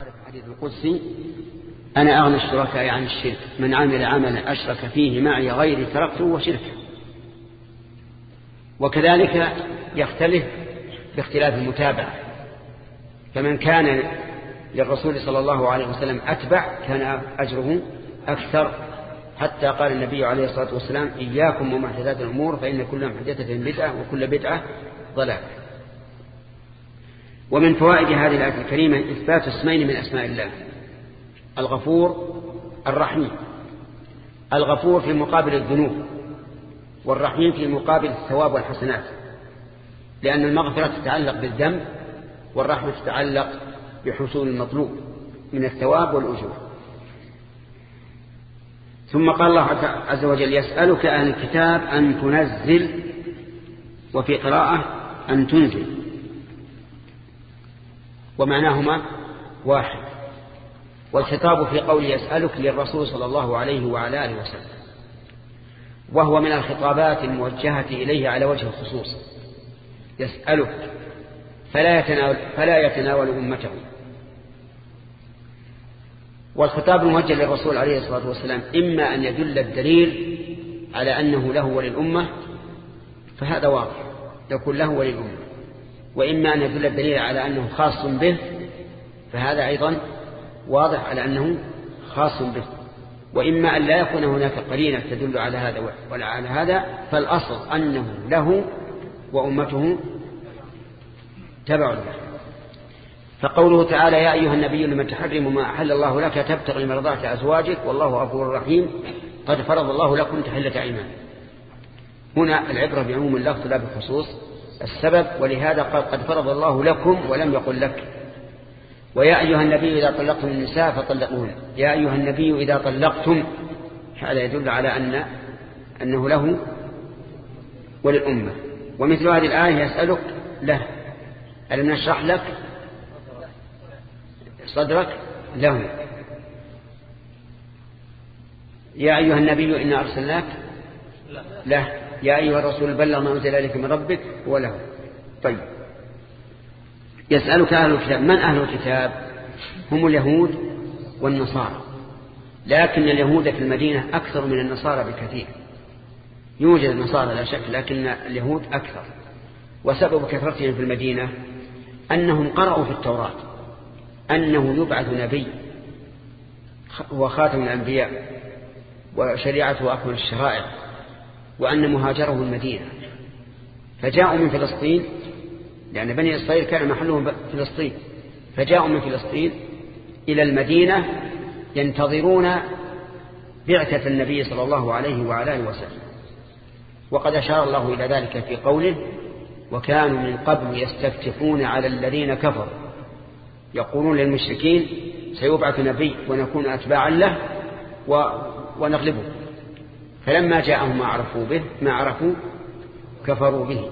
الحديث القدسي. أنا أغنى الشركاء عن الشرك. من عمل عملا أشرك فيه معي غيري تركته وشركه وكذلك يختلف باختلاف المتابعة. فمن كان للرسول صلى الله عليه وسلم أتبع كان أجره أكثر. حتى قال النبي عليه الصلاة والسلام إياكم ومحدثات الأمور فإن كل محدثة بدعة وكل بدعة ضلال ومن فوائد هذه الآية الكريمة إثبات اسمين من أسماء الله. الغفور الرحيم. الغفور في مقابل الذنوب والرحيم في مقابل الثواب والحسنات. لأن المغفرة تتعلق بالذنب والرحمة تتعلق بحصول المطلوب من الثواب والأجور. ثم قال الله عز وجل يسألك أهل الكتاب أن تنزل وفي قراءة أن تنزل. ومعناهما واحد والخطاب في قول يسألك للرسول صلى الله عليه وعلى آله وسلم وهو من الخطابات الموجهة إليه على وجه الخصوص يسألك فلا يتناول, فلا يتناول أمته. والخطاب الموجه للرسول عليه الصلاة والسلام إما أن يدل الدليل على أنه له وللأمة فهذا واضح يكون له وللأمة. وإما أن يدل الدليل على أنه خاص به فهذا أيضا واضح على أنه خاص به. وإما أن لا يكون هناك قرينة تدل على هذا ولا على هذا فالأصل أنه له وأمته تبع له. فقوله تعالى يا أيها النبي لمن تحرم ما أحل الله لك تبتغي مرضات أزواجك والله غفور رحيم قد فرض الله لكم تحلة أيمان. هنا العبرة بعموم اللفظ لا بخصوص. السبب ولهذا قال قد فرض الله لكم ولم يقل لك. ويا أيها النبي إذا طلقتم النساء فطلقوهن. يا أيها النبي إذا طلقتم هذا يدل على أن أنه له وللأمة. ومثل هذه الآية يسألك له ألم نشرح لك صدرك له يا أيها النبي إنا أرسلناك له. يا أيها الرسول بلغ ما أنزل إليك من ربك وله طيب. يسألك أهل الكتاب. من أهل الكتاب؟ هم اليهود والنصارى. لكن اليهود في المدينة أكثر من النصارى بكثير. يوجد النصارى لا شك لكن اليهود أكثر. وسبب كثرتهم في المدينة أنهم قرأوا في التوراة. أنه يبعث نبي هو خاتم الأنبياء وشريعته أكمل الشرائع. وأن مهاجره المدينة. فجاءوا من فلسطين لأن بني إسرائيل كان محلهم فلسطين. فجاءوا من فلسطين إلى المدينة ينتظرون بعثة النبي صلى الله عليه وعلى وسلم. وقد أشار الله إلى ذلك في قوله وكانوا من قبل يستفتحون على الذين كفروا يقولون للمشركين سيبعث نبي ونكون أتباعا له ونغلبه فلما جاءهم ما عرفوا به ما عرفوا كفروا به.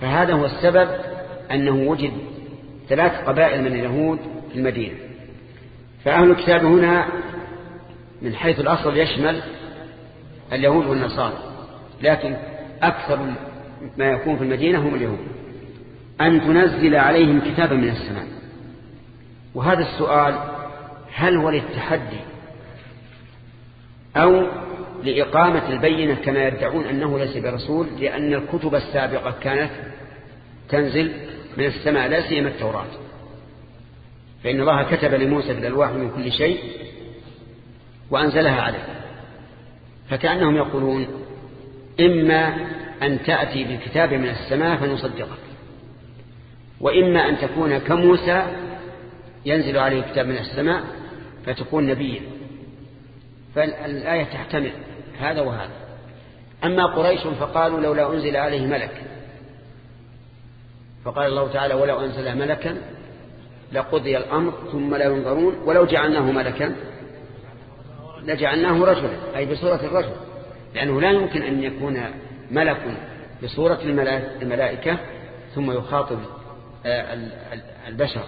فهذا هو السبب أنه وجد ثلاث قبائل من اليهود في المدينة. فأهل الكتاب هنا من حيث الأصل يشمل اليهود والنصارى لكن أكثر ما يكون في المدينة هم اليهود. أن تنزل عليهم كتابا من السماء. وهذا السؤال هل هو للتحدي أو لإقامة البينة كما يدعون أنه ليس برسول لأن الكتب السابقة كانت تنزل من السماء لا سيما التوراة. فإن الله كتب لموسى في الألواح من كل شيء وأنزلها عليه. فكأنهم يقولون إما أن تأتي بكتاب من السماء فنصدقك وإما أن تكون كموسى ينزل عليه كتاب من السماء فتكون نبيا. فالآية تحتمل هذا وهذا. أما قريش فقالوا لولا أنزل عليه ملك. فقال الله تعالى ولو أنزل ملكا لقضي الأمر ثم لا ينظرون ولو جعلناه ملكا لجعلناه رجلا أي بصورة الرجل. لأنه لا يمكن أن يكون ملك بصورة الملائكة ثم يخاطب آه، البشر.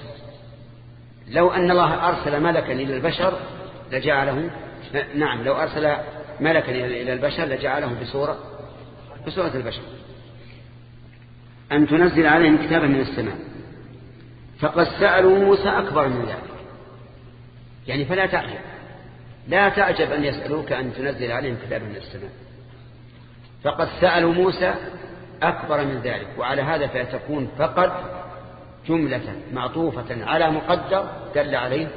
لو أن الله أرسل ملكا إلى البشر لجعله نعم لو أرسل ملكا إلى البشر لجعله بصورة بصورة البشر. أن تنزل عليهم كتابا من السماء؟ فقد سألوا موسى أكبر من ذلك. يعني فلا تعجب. لا تعجب أن يسألوك أن تنزل عليهم كتابا من السماء. فقد سألوا موسى أكبر من ذلك وعلى هذا فتكون فقط جملة معطوفة على مقدر دل عليه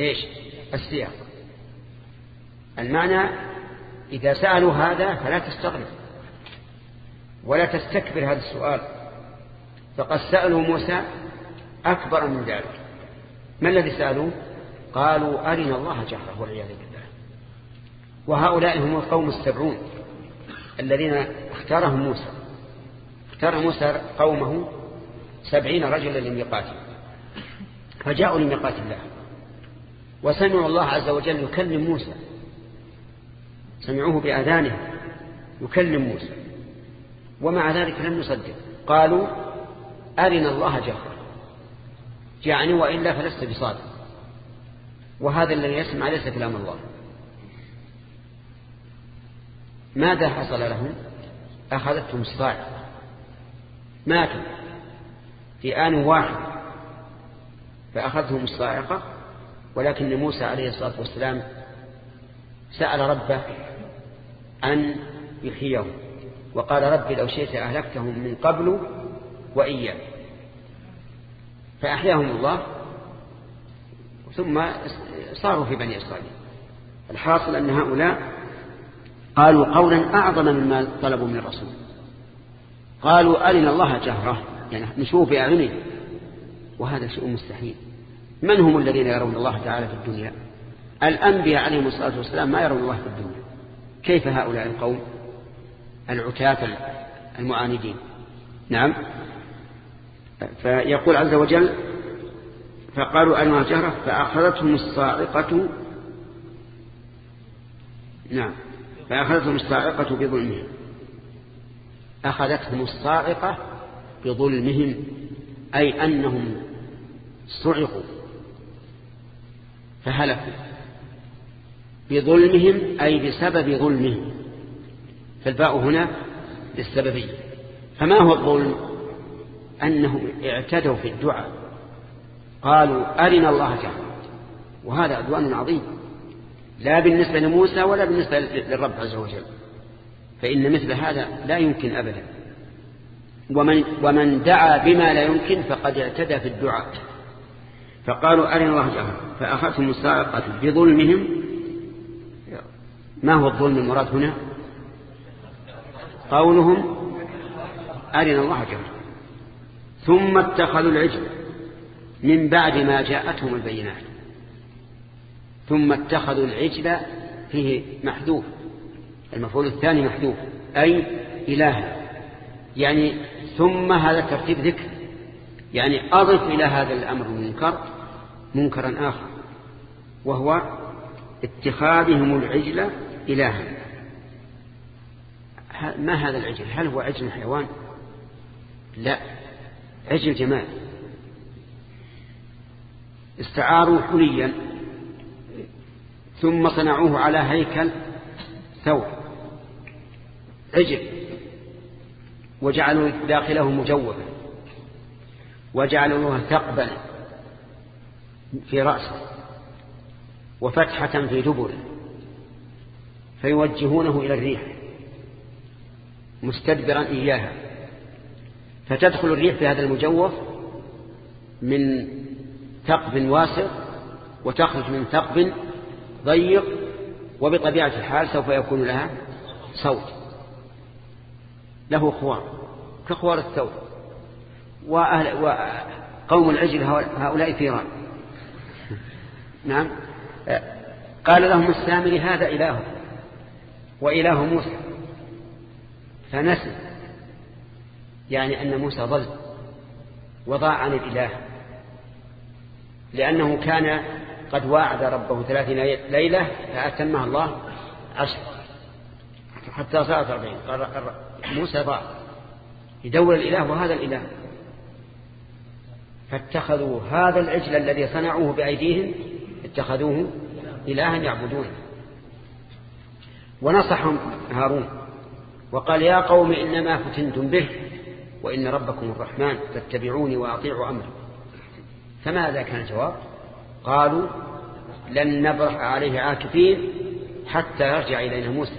إيش؟ السياق. المعنى إذا سألوا هذا فلا تستغرب ولا تستكبر هذا السؤال. فقد سألوا موسى أكبر من ذلك. ما الذي سألوه؟ قالوا أرنا الله جهره والعياذ بالله. وهؤلاء هم القوم السبعون الذين اختارهم موسى. اختار موسى قومه سبعين رجلا لميقاته فجاءوا لميقات الله. وسمعوا الله عز وجل يكلم موسى. سمعوه بآذانه يكلم موسى. ومع ذلك لم يصدق. قالوا أرنا الله جهرا. جاءني وإلا فلست بصادق. وهذا الذي يسمع ليس كلام الله. ماذا حصل لهم؟ أخذتهم الصاعقة ماتوا في آن واحد. فأخذتهم الصاعقة. ولكن موسى عليه الصلاة والسلام سأل ربه أن يحييهم. وقال ربي لو شئت أهلكتهم من قبل وإياك فأحياهم الله ثم صاروا في بني إسرائيل. الحاصل أن هؤلاء قالوا قولا أعظم مما طلبوا من الرسول. قالوا أرنا الله جهرة يعني نشوف بأعينه وهذا شيء مستحيل. من هم الذين يرون الله تعالى في الدنيا؟ الأنبياء عليهم الصلاة والسلام ما يرون الله في الدنيا. كيف هؤلاء القوم العتاة المعاندين؟ نعم. فيقول عز وجل فقالوا أنواع جهرة فأخذتهم الصاعقة نعم فأخذتهم الصاعقة بظلمهم. أخذتهم الصاعقة بظلمهم أي أنهم صعقوا فهلكوا. بظلمهم أي بسبب ظلمهم. فالباء هنا للسببية فما هو الظلم؟ أنهم اعتدوا في الدعاء. قالوا أرنا الله جهرا وهذا عدوان عظيم. لا بالنسبة لموسى ولا بالنسبة للرب عز وجل. فإن مثل هذا لا يمكن أبدا. ومن, ومن دعا بما لا يمكن فقد اعتدى في الدعاء. فقالوا أرنا الله جهرا فأخذتهم السائقة بظلمهم ما هو الظلم المراد هنا؟ قولهم أرنا الله جهرا ثم اتخذوا العجل من بعد ما جاءتهم البينات. ثم اتخذوا العجل فيه محذوف المفعول الثاني محذوف أي إله يعني ثم هذا ترتيب ذكر. يعني أضف إلى هذا الأمر المنكر منكرا آخر وهو اتخاذهم العجل إلها. ما هذا العجل؟ هل هو عجل حيوان؟ لا. عجل جمال. استعاروا حليا. ثم صنعوه على هيكل ثور. عجل. وجعلوا داخله مجوبا. وجعلوا له ثقبا في رأسه. وفتحة في دبره. فيوجهونه إلى الريح مستدبرا إياها. فتدخل الريح في هذا المجوف من ثقب واسع وتخرج من ثقب ضيق وبطبيعة الحال سوف يكون لها صوت. له خوار كخوار الثور وأهل وقوم العجل هؤلاء ثيران نعم. قال لهم السامري هذا إله وإله موسى. فنسي. يعني أن موسى ضل. وضاع عن الإله. لأنه كان قد واعد ربه ثلاثين ليلة فأتمها الله عشر. حتى صارت أربعين. موسى ضاع. يدور الإله وهذا الإله. فاتخذوا هذا العجل الذي صنعوه بأيديهم اتخذوه إلها يعبدونه ونصحهم هارون وقال يا قوم إنما فتنتم به وإن ربكم الرحمن فاتبعوني وأطيعوا أمري. فماذا كان الجواب؟ قالوا لن نبرح عليه عاكفين حتى يرجع إلينا موسى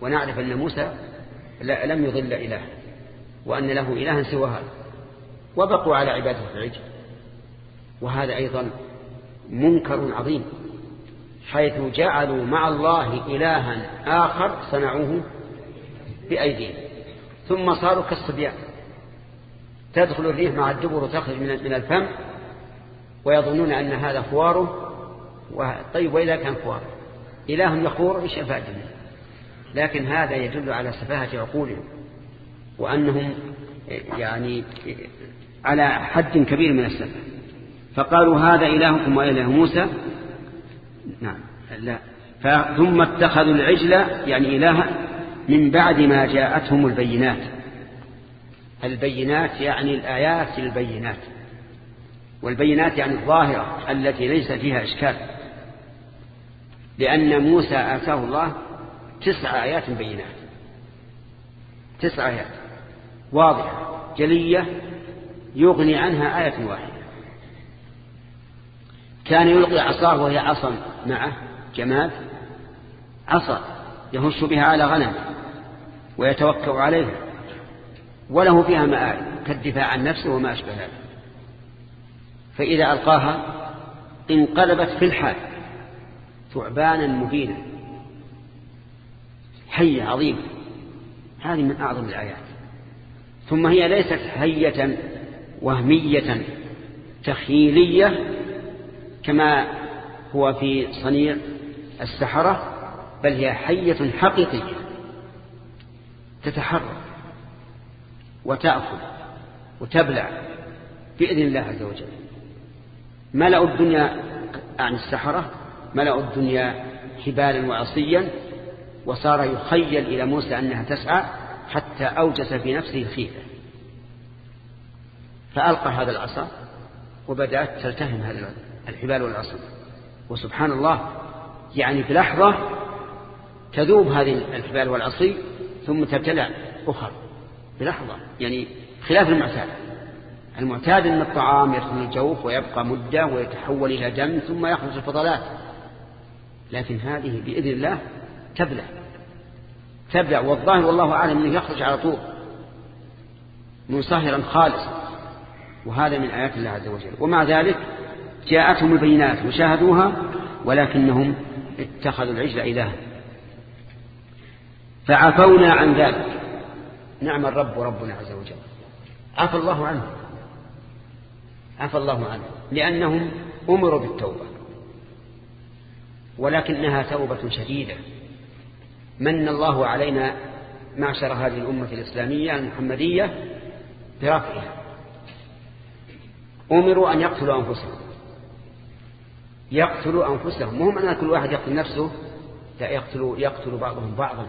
ونعرف أن موسى لم يضل إله وأن له إلها سوى هذا. وبقوا على عبادة العجل. وهذا أيضا منكر عظيم. حيث جعلوا مع الله إلها آخر صنعوه بأيديهم. ثم صاروا كالصبيان. تدخل الريح مع الدبر وتخرج من الفم ويظنون أن هذا خواره طيب وإذا كان خواره إله يخور إيش الفائدة لكن هذا يدل على سفاهة عقولهم وأنهم يعني على حد كبير من السفه فقالوا هذا إلهكم وإله موسى نعم. لا. ثم اتخذوا العجل يعني إلها من بعد ما جاءتهم البينات. البينات يعني الآيات البينات. والبينات يعني الظاهرة التي ليس فيها إشكال. لأن موسى آتاه الله تسع آيات بينات. تسع آيات. واضحة. جلية. يغني عنها آية واحدة. كان يلقي عصاه وهي عصا. معه جماد. عصا. يهش بها على غنم. ويتوكأ عليها. وله فيها مآل كالدفاع عن نفسه وما أشبه ذلك. فإذا ألقاها انقلبت في الحال. ثعبانا مبينا حية عظيمة. هذه من أعظم الآيات. ثم هي ليست حية وهمية تخيلية كما هو في صنيع السحرة بل هي حية حقيقية تتحرك وتأكل وتبلع بإذن الله عز وجل. ملأوا الدنيا عن السحرة ملأوا الدنيا حبالا وعصيا وصار يخيل إلى موسى أنها تسعى حتى أوجس في نفسه خيفة. فألقى هذا العصا وبدأت تلتهم هذا الحبال والعصا وسبحان الله يعني في لحظة تذوب هذه الحبال والعصي ثم تبتلع أخر بلحظة يعني خلاف المعتاد. المعتاد أن الطعام يدخل الجوف ويبقى مدة ويتحول إلى دم ثم يخرج الفضلات. لكن هذه بإذن الله تبلع تبلع والظاهر والله أعلم أنه يخرج على طول. منصهرا خالصا. وهذا من آيات الله عز وجل. ومع ذلك جاءتهم البينات وشاهدوها ولكنهم اتخذوا العجل إلها. فعفونا عن ذلك. نعم الرب ربنا عز وجل. عفى الله عنه. عفى الله عنه. لأنهم أمروا بالتوبة. ولكنها توبة شديدة. من الله علينا معشر هذه الأمة الإسلامية المحمدية برفعها. أمروا أن يقتلوا أنفسهم. يقتلوا أنفسهم. مهم أن كل واحد يقتل نفسه لا يقتل, يقتل بعضهم بعضا.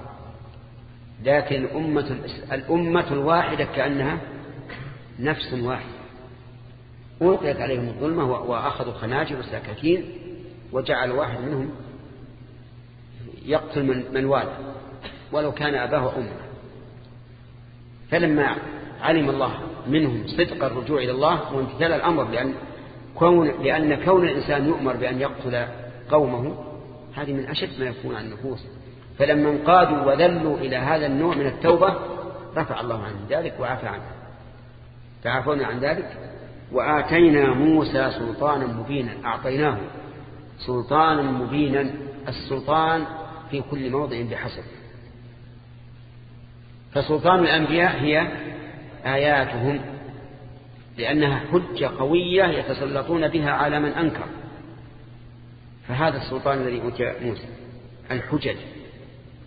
لكن أمة الأمة الواحدة كأنها نفس واحدة. ألقيت عليهم الظلمة وأخذوا خناجر وسكاكين وجعل واحد منهم يقتل من, من والد ولو كان أباه وأمه فلما علم الله منهم صدق الرجوع إلى الله وامتثال الأمر لأن كون, لأن كون الإنسان يؤمر بأن يقتل قومه هذه من أشد ما يكون عن النفوس. فلما انقادوا وذلوا إلى هذا النوع من التوبة رفع الله عنه ذلك وعفى عنه. فعفونا عن ذلك؟ وآتينا موسى سلطانا مبينا أعطيناه سلطانا مبينا السلطان في كل موضع بحسب فسلطان الأنبياء هي آياتهم. لأنها حجة قوية يتسلطون بها على من أنكر. فهذا السلطان الذي أوتي موسى الحجج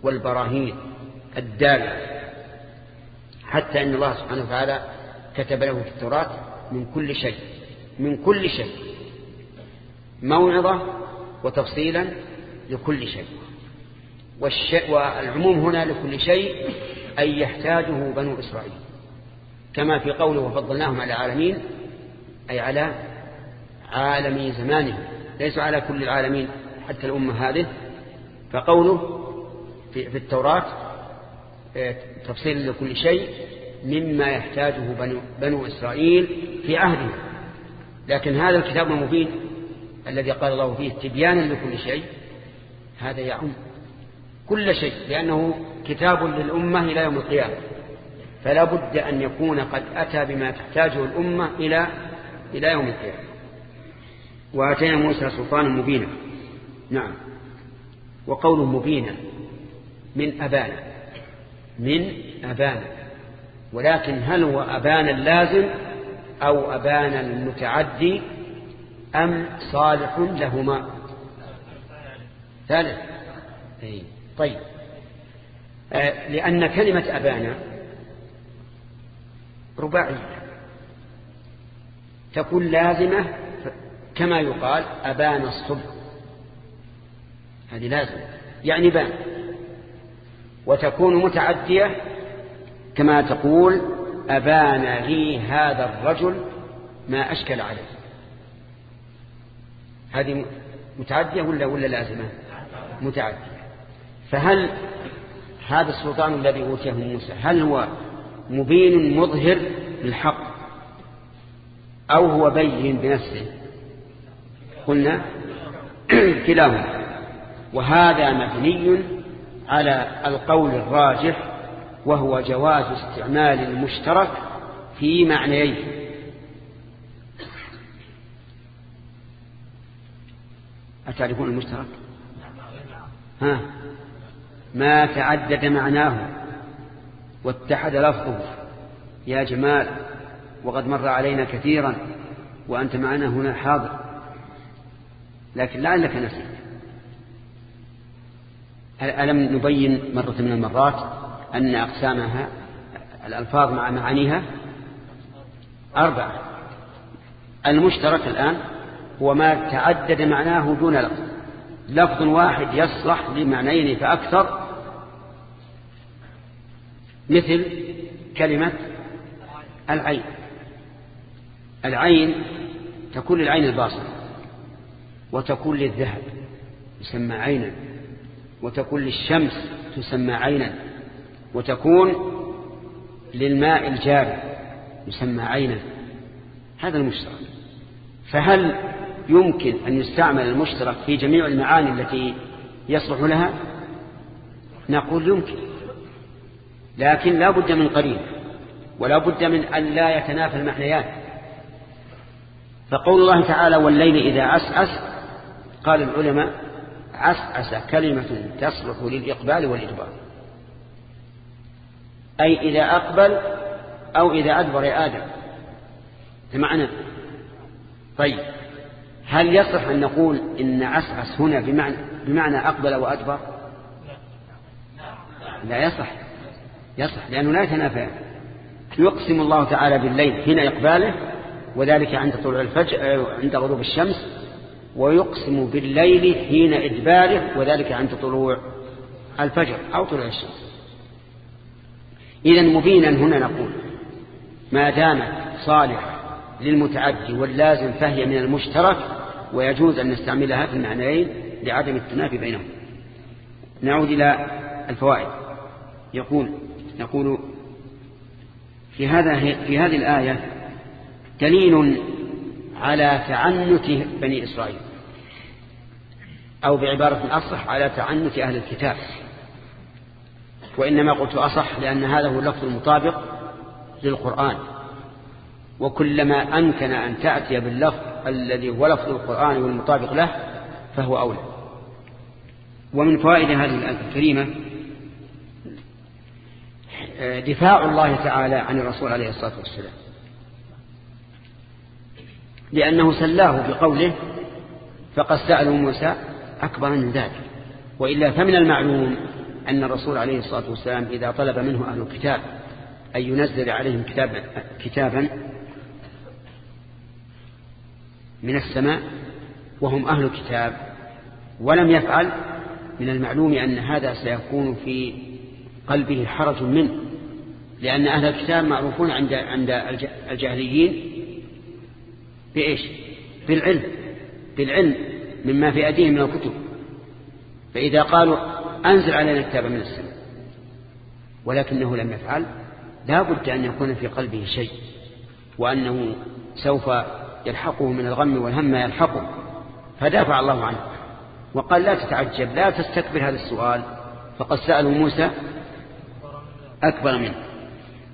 والبراهين الدالة. حتى أن الله سبحانه وتعالى كتب له في التوراة من كل شيء من كل شيء موعظة وتفصيلا لكل شيء. والعموم هنا لكل شيء أي يحتاجه بنو إسرائيل. كما في قوله وفضلناهم على العالمين أي على عالمي زمانهم ليسوا على كل العالمين حتى الأمة هذه. فقوله في, التوراة آه، تفصيل لكل شيء مما يحتاجه بنو, بنو إسرائيل في عهدهم. لكن هذا الكتاب المبين الذي قال الله فيه تبيانا لكل شيء هذا يعم كل شيء لأنه كتاب للأمة إلى يوم القيامة. فلا بد أن يكون قد أتى بما تحتاجه الأمة إلى إلى يوم القيامة. وآتينا موسى سلطانا مبينا. نعم. وقول مبينا من أبانا. من أبانا. ولكن هل هو أبانا اللازم أو أبانا المتعدي أم صالح لهما؟ ثالث. طيب. آه، لأن كلمة أبانا رباعية. تكون لازمة كما يقال أبان الصبح. هذه لازمة. يعني بان. وتكون متعدية كما تقول أبان لي هذا الرجل ما أشكل عليه. هذه متعدية ولا ولا لازمة؟ متعدية. فهل هذا السلطان الذي أوتيه موسى هل هو مبين مظهر للحق أو هو بين بنفسه. قلنا كلاهما. وهذا مبني على القول الراجح وهو جواز استعمال المشترك في معنيين. أتعرفون المشترك؟ ها؟ ما تعدد معناه. واتحد لفظه. يا جمال وقد مر علينا كثيرا وأنت معنا هنا حاضر. لكن لعلك نسيت. ألم نبين مرة من المرات أن أقسامها الألفاظ مع معانيها؟ أربعة. المشترك الآن هو ما تعدد معناه دون لفظ. لفظ واحد يصلح لمعنيين فأكثر مثل كلمة العين. العين تكون للعين الباصرة وتكون للذهب يسمى عينا وتكون للشمس تسمى عينا وتكون للماء الجاري يسمى عينا. هذا المشترك. فهل يمكن أن يستعمل المشترك في جميع المعاني التي يصلح لها؟ نقول يمكن. لكن لا بد من قرين ولا بد من أن لا يتنافى المعنيان فقول الله تعالى والليل إذا عسعس قال العلماء عسعس كلمة تصلح للإقبال والإدبار. أي إذا أقبل أو إذا أدبر يا آدم. بمعنى طيب هل يصح أن نقول إن عسعس هنا بمعنى, بمعنى أقبل وأدبر؟ لا يصح. يصح لأنه لا يتنافى يقسم الله تعالى بالليل حين إقباله وذلك عند طلوع الفجر عند غروب الشمس ويقسم بالليل حين إدباره وذلك عند طلوع الفجر أو طلوع الشمس. إذا مبينا هنا نقول ما دامت صالح للمتعدي واللازم فهي من المشترك ويجوز أن نستعملها في المعنيين لعدم التنافي بينهم. نعود إلى الفوائد. يقول يقول في هذا في هذه الآية دليل على تعنت بني إسرائيل أو بعبارة أصح على تعنت أهل الكتاب. وإنما قلت أصح لأن هذا هو اللفظ المطابق للقرآن. وكلما أمكن أن تأتي باللفظ الذي هو لفظ القرآن والمطابق له فهو أولى. ومن فوائد هذه الآية الكريمة دفاع الله تعالى عن الرسول عليه الصلاة والسلام. لأنه سلاه بقوله فقد سألوا موسى أكبر من ذلك وإلا فمن المعلوم أن الرسول عليه الصلاة والسلام إذا طلب منه أهل الكتاب أن ينزل عليهم كتاب كتابا من السماء وهم أهل الكتاب ولم يفعل من المعلوم أن هذا سيكون في قلبه حرج منه. لأن أهل الكتاب معروفون عند عند الجاهليين بإيش؟ بالعلم بالعلم مما في أيديهم من الكتب. فإذا قالوا أنزل علينا كتابا من السماء ولكنه لم يفعل لا بد أن يكون في قلبه شيء وأنه سوف يلحقه من الغم والهم يلحقه. فدافع الله عنه وقال لا تتعجب لا تستكبر هذا السؤال. فقد سألوا موسى أكبر منه.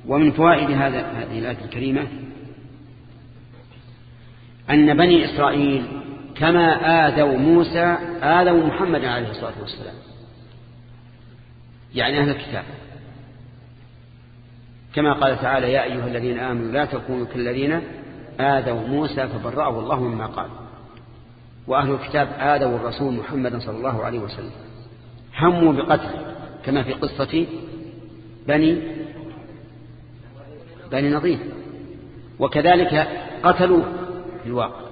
ومن فوائد هذا هذه الآية الكريمة أن بني إسرائيل كما آذوا موسى آذوا محمد عليه الصلاة والسلام. يعني أهل الكتاب. كما قال تعالى يا أيها الذين آمنوا لا تكونوا كالذين آذوا موسى فبرأه الله مما قال. وأهل الكتاب آذوا الرسول محمد صلى الله عليه وسلم. هموا بقتل كما في قصة بني بني نظير. وكذلك قتلوا في الواقع.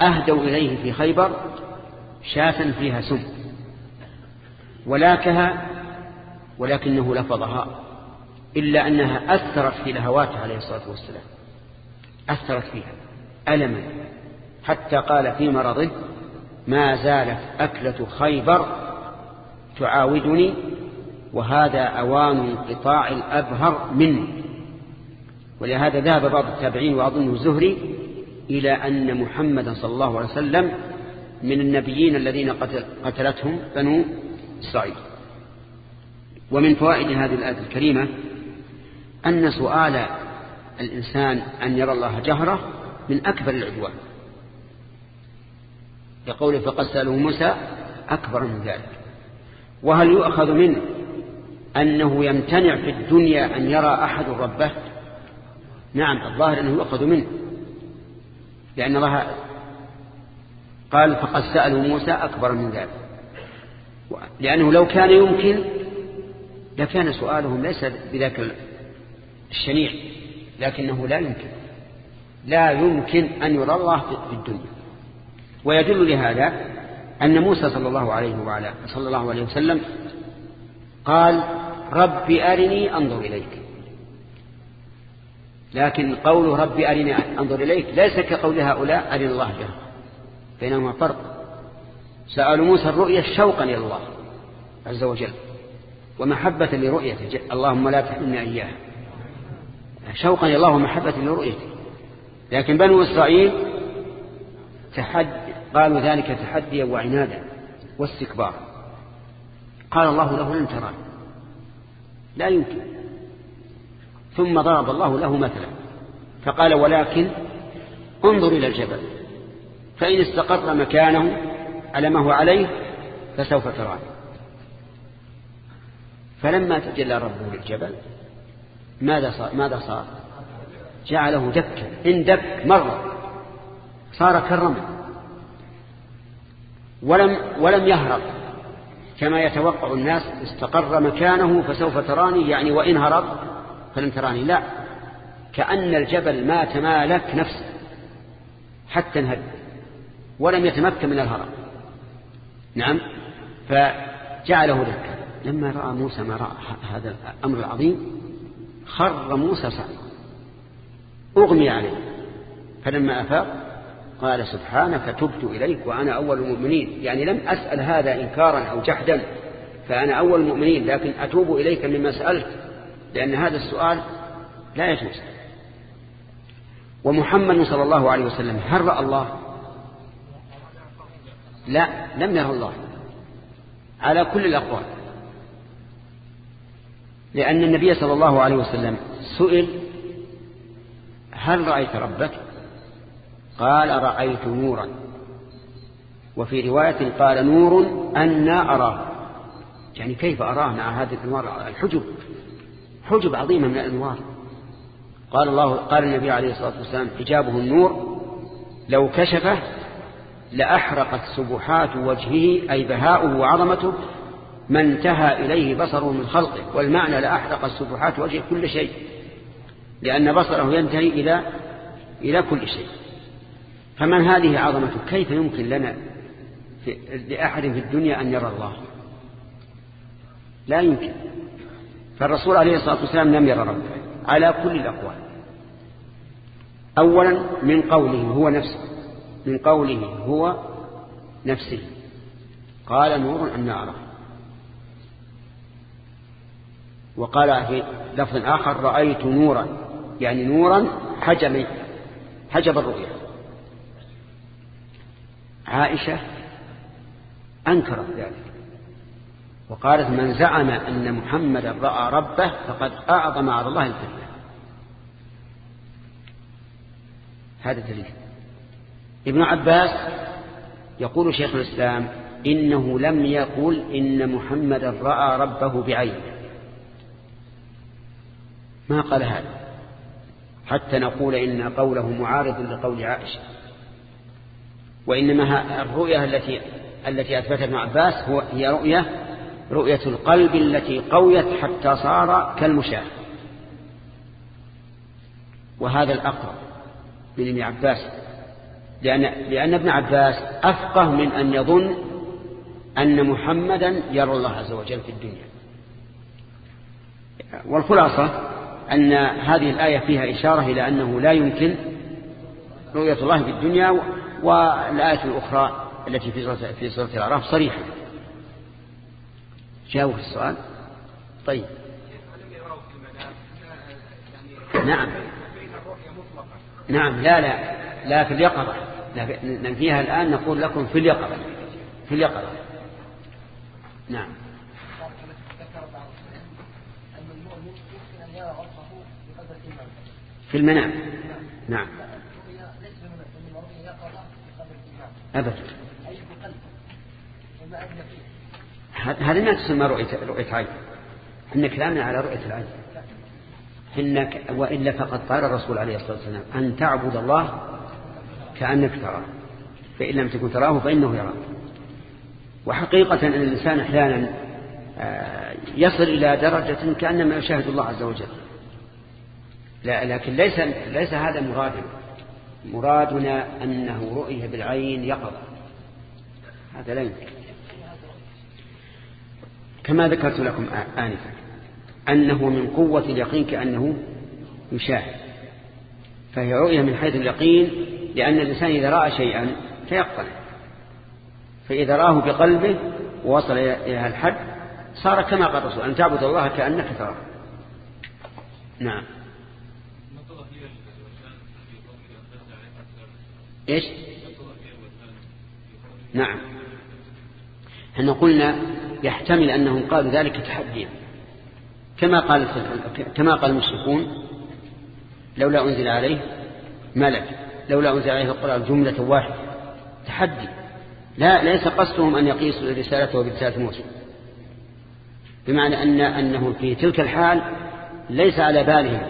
أهدوا إليه في خيبر شاة فيها سم. ولاكها ولكنه لفظها إلا أنها أثرت في لهواته عليه الصلاة والسلام. أثرت فيها ألما. حتى قال في مرضه ما زالت أكلة خيبر تعاودني وهذا أوان انقطاع الأبهر مني. ولهذا ذهب بعض التابعين وأظنه الزهري إلى أن محمدا صلى الله عليه وسلم من النبيين الذين قتل قتلتهم بنو إسرائيل. ومن فوائد هذه الآية الكريمة أن سؤال الإنسان أن يرى الله جهرة من أكبر العدوان. يقول فقد سأله موسى أكبر من ذلك. وهل يؤخذ منه أنه يمتنع في الدنيا أن يرى أحد ربه؟ نعم الظاهر أنه يؤخذ منه. لأن الله قال فقد سألوا موسى أكبر من ذلك. لأنه لو كان يمكن لكان سؤالهم ليس بذاك الشنيع لكنه لا يمكن. لا يمكن أن يرى الله في الدنيا. ويدل لهذا أن موسى صلى الله عليه وعلى صلى الله عليه وسلم قال رب أرني أنظر إليك. لكن قول رب أرني أنظر إليك ليس كقول هؤلاء أرني الله جهر بينهما فرق. سألوا موسى الرؤية شوقا إلى الله عز وجل ومحبة لرؤيته. اللهم لا تحرمني إياها شوقا إلى الله ومحبة لرؤيته. لكن بنو إسرائيل تحد قالوا ذلك تحديا وعنادا واستكبارا. قال الله له لن تراني. لا يمكن. ثم ضرب الله له مثلا. فقال ولكن انظر إلى الجبل. فإن استقر مكانه على ما هو عليه فسوف تراني فلما تجلى ربه للجبل ماذا صار, ماذا صار؟ جعله دكا. إن دك مرة صار كالرمل. ولم, ولم يهرب. كما يتوقع الناس استقر مكانه فسوف تراني يعني وإن هرب فلن تراني. لا. كأن الجبل ما تمالك نفسه. حتى انهد. ولم يتمكن من الهرب. نعم. فجعله دكا. لما رأى موسى ما رأى هذا الأمر العظيم خر موسى صعبا أغمي عليه. فلما أفاق قال سبحانك تبت إليك وأنا أول المؤمنين. يعني لم أسأل هذا إنكارا أو جحدا فأنا أول المؤمنين لكن أتوب إليك مما سألت. لأن هذا السؤال لا يجوز. ومحمد صلى الله عليه وسلم هل رأى الله؟ لا لم يرى الله. على كل الأقوال. لأن النبي صلى الله عليه وسلم سئل هل رأيت ربك؟ قال رأيت نورا. وفي رواية قال نور أنا أراه. يعني كيف أراه مع هذه الأنوار الحجب؟ حجب عظيمة من الأنوار. قال الله قال النبي عليه الصلاة والسلام حجابه النور لو كشفه لأحرقت سبحات وجهه أي بهاؤه وعظمته ما انتهى إليه بصره من خلقه. والمعنى لأحرق السبحات وجه كل شيء لأن بصره ينتهي إلى إلى كل شيء. فمن هذه عظمته؟ كيف يمكن لنا في لأحد في الدنيا أن يرى الله؟ لا يمكن. فالرسول عليه الصلاة والسلام لم يرى ربه على كل الأقوال. أولا من قوله هو نفسه من قوله هو نفسه. قال نور أن أراه وقال في لفظ آخر رأيت نورا يعني نورا حجب حجب الرؤيا. عائشة أنكرت ذلك. وقالت من زعم أن محمدا رأى ربه فقد أعظم على الله الفتنة هذا دليل. ابن عباس يقول شيخ الإسلام إنه لم يقل إن محمدا رأى ربه بعينه. ما قال هذا؟ حتى نقول إن قوله معارض لقول عائشة. وإنما الرؤية التي التي أثبتها ابن عباس هو هي رؤية رؤية القلب التي قويت حتى صار كالمشاهد وهذا الأقرب من ابن عباس لأن, لأن ابن عباس أفقه من أن يظن أن محمدا يرى الله عز وجل في الدنيا. والخلاصة أن هذه الآية فيها إشارة إلى أنه لا يمكن رؤية الله في الدنيا والآية الأخرى التي في سورة الأعراف صريحة. جاوب السؤال. طيب. نعم. نعم لا لا لا في اليقظة. ننفيها الآن نقول لكم في اليقظة. في اليقظة. نعم. في المنام. نعم. أبدا. هذه ما تسمى رؤية, رؤية عين. إن كلامنا على رؤية العين. إنك وإلا فقد قال الرسول عليه الصلاة والسلام أن تعبد الله كأنك تراه. فإن لم تكن تراه فإنه يراك. وحقيقة أن الإنسان أحيانا آه، يصل إلى درجة كأنما يشاهد الله عز وجل. لا لكن ليس, ليس هذا مرادنا مرادنا أنه رؤية بالعين يقظة. هذا لا يمكن. كما ذكرت لكم آنفا أنه من قوة اليقين كأنه يشاهد فهي رؤية من حيث اليقين لأن الإنسان إذا رأى شيئا فيقتنع فإذا رآه بقلبه ووصل إلى الحد صار كما قال أن تعبد الله كأنك تراه. نعم. إيش؟ نعم. إحنا قلنا يحتمل أنهم قالوا ذلك تحديا. كما قال كما قال المشركون لولا أنزل عليه ملك لولا أنزل عليه القرآن جملة واحدة تحدي. لا ليس قصدهم أن يقيسوا رسالته برسالة موسى. بمعنى أن أنه في تلك الحال ليس على بالهم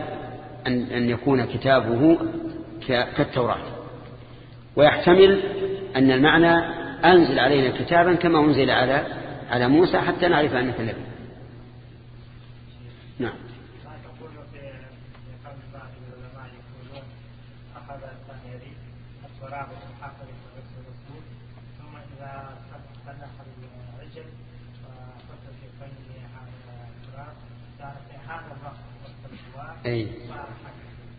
أن, أن يكون كتابه كالتوراة. ويحتمل أن المعنى أنزل علينا كتابا كما أنزل على على موسى حتى نعرف أنك نبي. نعم. أي.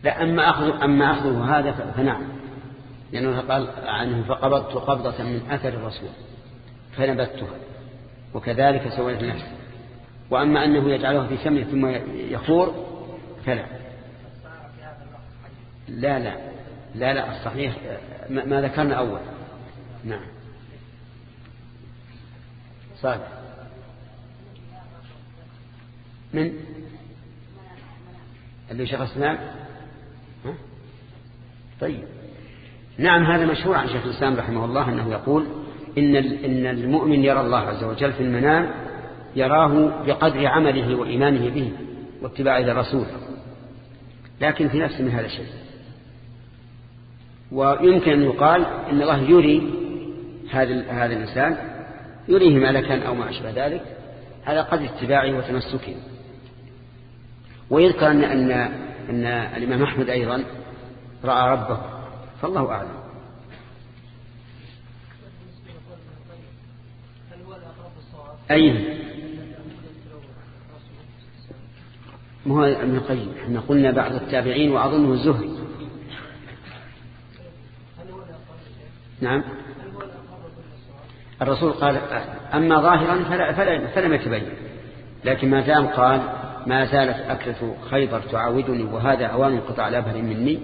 لا أما أخذ أما أخذه هذا فنعم. لأنه قال عنه فقبضت قبضة من أثر الرسول. فنبتها وكذلك سويت نفسي. وأما أنه يجعله في سمه ثم يخور فلا. لا لا. لا لا الصحيح ما ذكرنا أول. نعم. صالح من؟ اللي الإسلام؟ طيب. نعم هذا مشهور عن شيخ الإسلام رحمه الله أنه يقول إن إن المؤمن يرى الله عز وجل في المنام يراه بقدر عمله وإيمانه به واتباعه للرسول لكن في نفس من هذا الشيء. ويمكن أن يقال إن الله يري هذا هذا الإنسان يريه ملكا أو ما أشبه ذلك على قدر اتباعه وتمسكه. ويذكر أن, أن, أن الإمام أحمد أيضا رأى ربه فالله أعلم. أي ما هو ابن القيم. إحنا قلنا بعض التابعين وأظنه الزهري. نعم. الرسول قال أما ظاهرا فلا فلا فلم يتبين. لكن ما دام قال ما زالت أكلة خيبر تعاودني وهذا أوان انقطاع الأبهر مني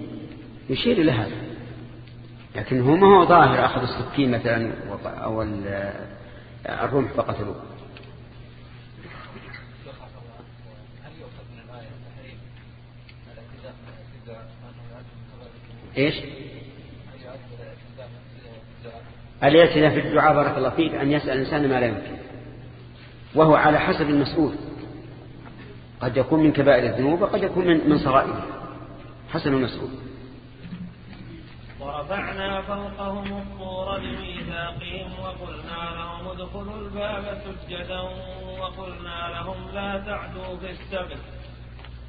يشير إلى هذا. لكن هو ما هو ظاهر أخذ السكين مثلا أو الرمح فقتلوه إيش؟ الاعتداء في الدعاء بارك الله فيك أن يسأل الإنسان ما لا يمكن وهو على حسب المسؤول. قد يكون من كبائر الذنوب وقد يكون من, من صغائرها حسب المسؤول. ورفعنا فوقهم الطور بميثاقهم وقلنا لهم ادخلوا الباب سجدا وقلنا لهم لا تعدوا في السبت.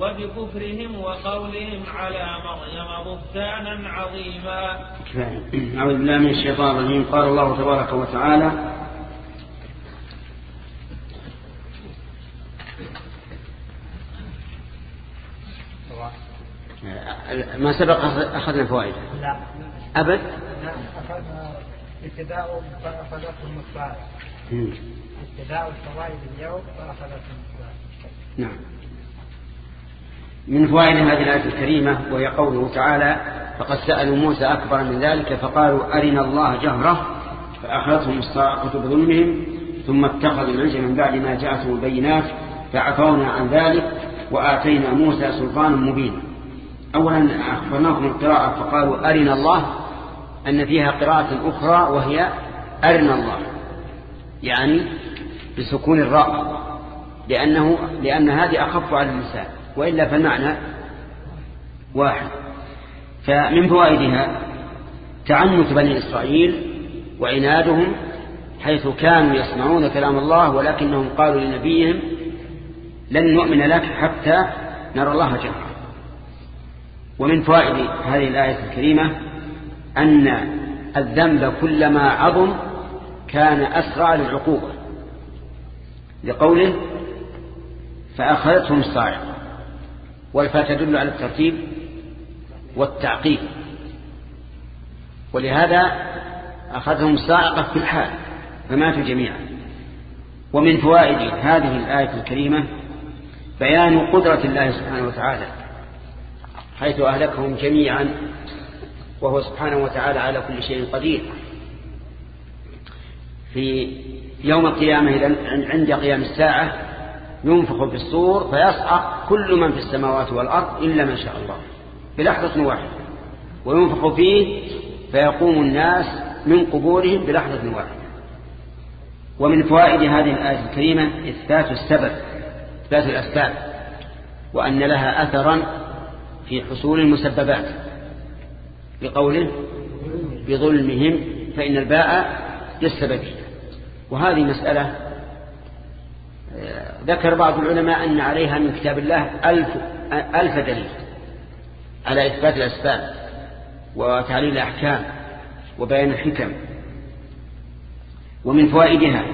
وبكفرهم وقولهم على مريم بهتانا عظيما. أعوذ بالله من الشيطان الرجيم. قال الله تبارك وتعالى ما سبق أخذنا فوائد. لا. أبد؟ لا أخذنا ابتداء فأخذتهم الصالح ابتداء الفوائد اليوم فأخذتهم الصالح نعم. من فوائد هذه الآية الكريمة وهي قوله تعالى فقد سألوا موسى أكبر من ذلك فقالوا أرنا الله جهرة؟ فأخذتهم الصاعقة بظلمهم ثم اتخذوا العجل من بعد ما جاءتهم البينات فعفونا عن ذلك وآتينا موسى سلطانا مبينا. أولا أخبرناكم القراءة فقالوا أرنا الله؟ أن فيها قراءة أخرى وهي أرنا الله. يعني بسكون الراء لأنه لأن هذه أخف على اللسان وإلا فالمعنى واحد. فمن فوائدها تعنت بني إسرائيل وعنادهم حيث كانوا يسمعون كلام الله ولكنهم قالوا لنبيهم لن نؤمن لك حتى نرى الله جهرا. ومن فوائد هذه الآية الكريمة أن الذنب كلما عظم كان أسرع للعقوبة. لقوله فأخذتهم الصاعقة. والفاء تدل على الترتيب والتعقيب ولهذا أخذهم الصاعقة في الحال فماتوا جميعا ومن فوائد هذه الآية الكريمة بيان قدرة الله سبحانه وتعالى حيث أهلكهم جميعا وهو سبحانه وتعالى على كل شيء قدير. في يوم القيامة عند قيام الساعة ينفخ في الصور فيصعق كل من في السماوات والأرض إلا من شاء الله في لحظة واحدة وينفخ فيه فيقوم الناس من قبورهم بلحظة واحدة. ومن فوائد هذه الآية الكريمة إثبات السبب إثبات الأسباب وأن لها أثرا في حصول المسببات بقوله بظلمهم فإن الباء للسببية وهذه مسألة ذكر بعض العلماء أن عليها من كتاب الله ألف, ألف دليل على إثبات الأسباب وتعليل الأحكام وبيان الحكم. ومن فوائدها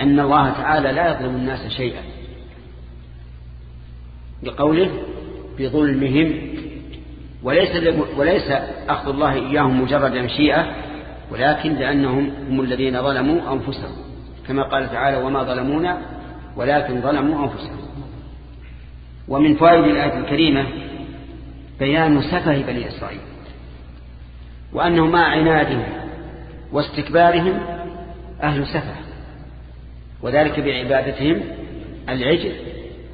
أن الله تعالى لا يظلم الناس شيئا بقوله بظلمهم وليس, وليس أخذ الله إياهم مجرد مشيئة ولكن لأنهم هم الذين ظلموا أنفسهم. كما قال تعالى وما ظلمونا ولكن ظلموا أنفسهم. ومن فوائد الآية الكريمة بيان سفه بني إسرائيل وأنهم مع عنادهم واستكبارهم أهل سفه وذلك بعبادتهم العجل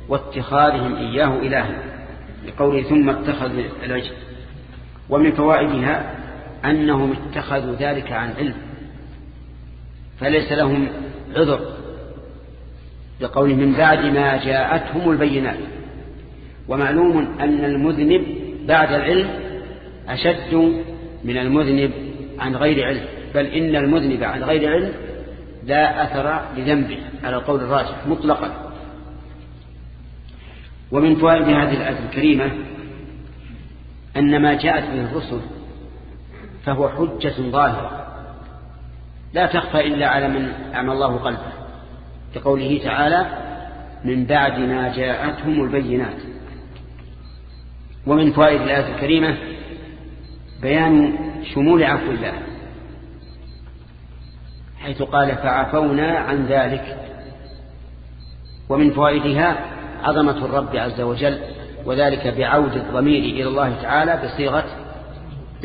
واتخاذهم إياه إلها لقوله ثم اتخذ العجل. ومن فوائدها أنهم اتخذوا ذلك عن علم فليس لهم عذر. لقوله من بعد ما جاءتهم البينات. ومعلوم أن المذنب بعد العلم أشد من المذنب عن غير علم بل إن المذنب عن غير علم لا أثر لذنبه على القول الراجح مطلقا. ومن فوائد هذه الآية الكريمة أن ما جاءت به الرسل فهو حجة ظاهرة. لا تخفى إلا على من أعمى الله قلبه. لقوله تعالى من بعد ما جاءتهم البينات. ومن فوائد الآية الكريمة بيان شمول عفو الله حيث قال فعفونا عن ذلك. ومن فوائدها عظمة الرب عز وجل وذلك بعود الضمير إلى الله تعالى بصيغة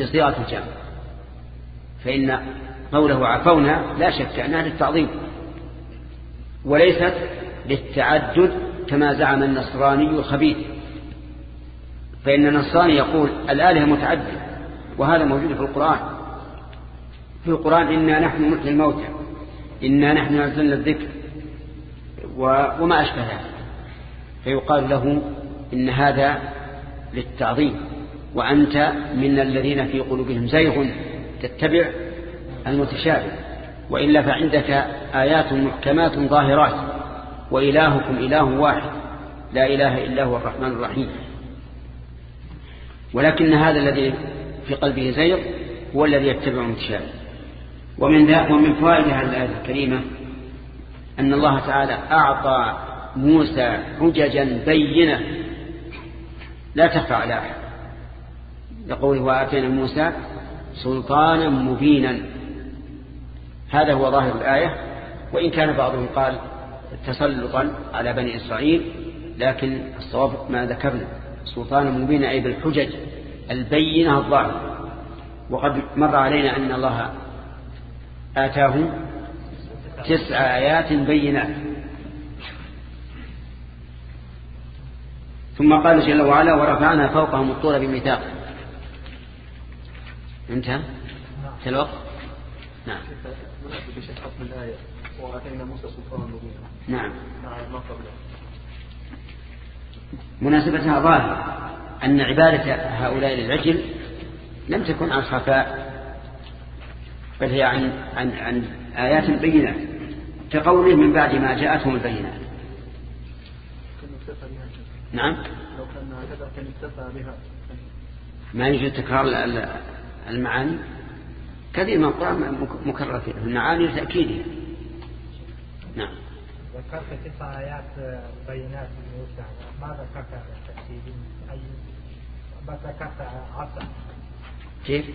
بصيغة الجمع. فإن قوله عفونا لا شك أنها للتعظيم. وليست للتعدد كما زعم النصراني الخبيث. فإن النصراني يقول الآلهة متعددة وهذا موجود في القرآن. في القرآن إنا نحن نحيي الموتى إنا نحن نزلنا الذكر وما أشبه ذلك. فيقال له إن هذا للتعظيم وأنت من الذين في قلوبهم زيغ تتبع المتشابه. وإلا فعندك آيات محكمات ظاهرات وإلهكم إله واحد لا إله إلا هو الرحمن الرحيم. ولكن هذا الذي في قلبه زيغ هو الذي يتبع المتشابه. ومن ذا ومن فوائد هذه الآية الكريمة أن الله تعالى أعطى موسى حججا بينة. لا تخفى على أحد. يقول وآتينا موسى سلطانا مبينا. هذا هو ظاهر الآية وإن كان بعضهم قال تسلطا على بني إسرائيل لكن الصواب ما ذكرنا سلطانا مبينا أي بالحجج البينة الظاهرة. وقد مر علينا أن الله آتاهم تسع آيات بينات. ثم قال جل وعلا ورفعنا فوقهم الطور بميثاق. انتهى؟ في الوقت؟ نعم. الآية وآتينا موسى سلطانا مبينا نعم. ما مناسبتها ظاهرة أن عبادة هؤلاء للعجل لم تكن عن خفاء بل هي عن, عن, عن آيات بينات كقوله من بعد ما جاءتهم البينات. نعم. لو كان هكذا كان اكتفى بها. ما يوجد تكرار المعاني؟ كثير من القرآن مكرر في المعاني لتأكيدها نعم. ذكرت تسع آيات بينات موسى ما ذكرت تفسير أي ما ذكرت عصا. كيف؟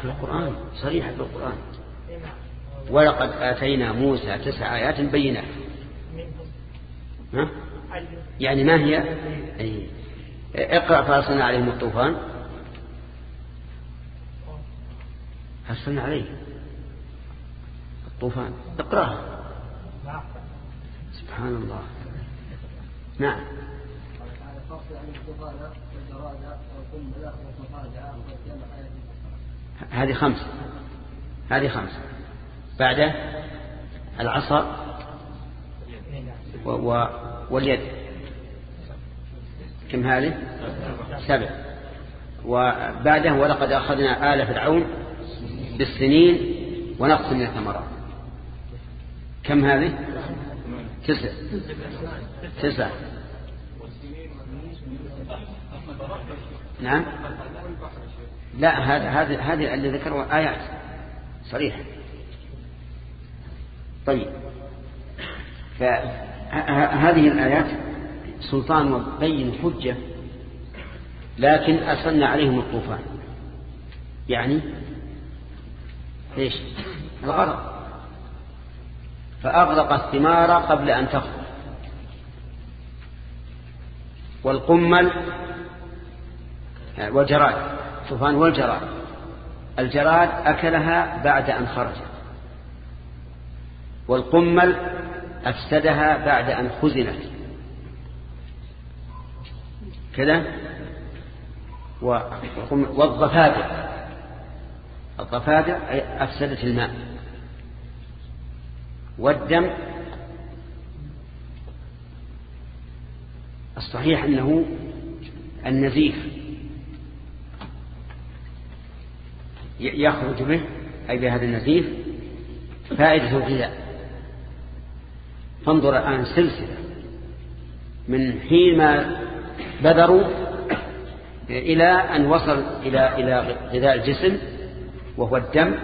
في القرآن صريحة في القرآن. ولقد آتينا موسى تسع آيات بينات. ها؟ يعني ما هي؟ أي. اقرأ فأرسلنا عليهم الطوفان. أرسلنا عليه. الطوفان. اقرأها سبحان الله. نعم. هذه خمس. هذه خمس. بعد العصا و و واليد. كم هذه؟ سبع. وبعده ولقد أخذنا آل فرعون بالسنين ونقص من الثمرات. كم هذه؟ تسع تسع نعم. لا هذا هذه اللي ذكروا آيات. صريحة طيب. فهذه الآيات سلطان وبين حجة لكن أرسلنا عليهم الطوفان. يعني إيش؟ الغرق فأغرق الثمار قبل أن تخرج والقمل والجراد. طوفان والجراد. الجراد أكلها بعد أن خرجت والقمل أفسدها بعد أن خزنت. كذا. والضفادع. الضفادع أفسدت الماء. والدم الصحيح أنه النزيف. يخرج به أي بهذا النزيف فائدة الغذاء. فانظر الآن سلسلة من حين ما بذروا إلى أن وصل إلى إلى غذاء الجسم. وهو الدم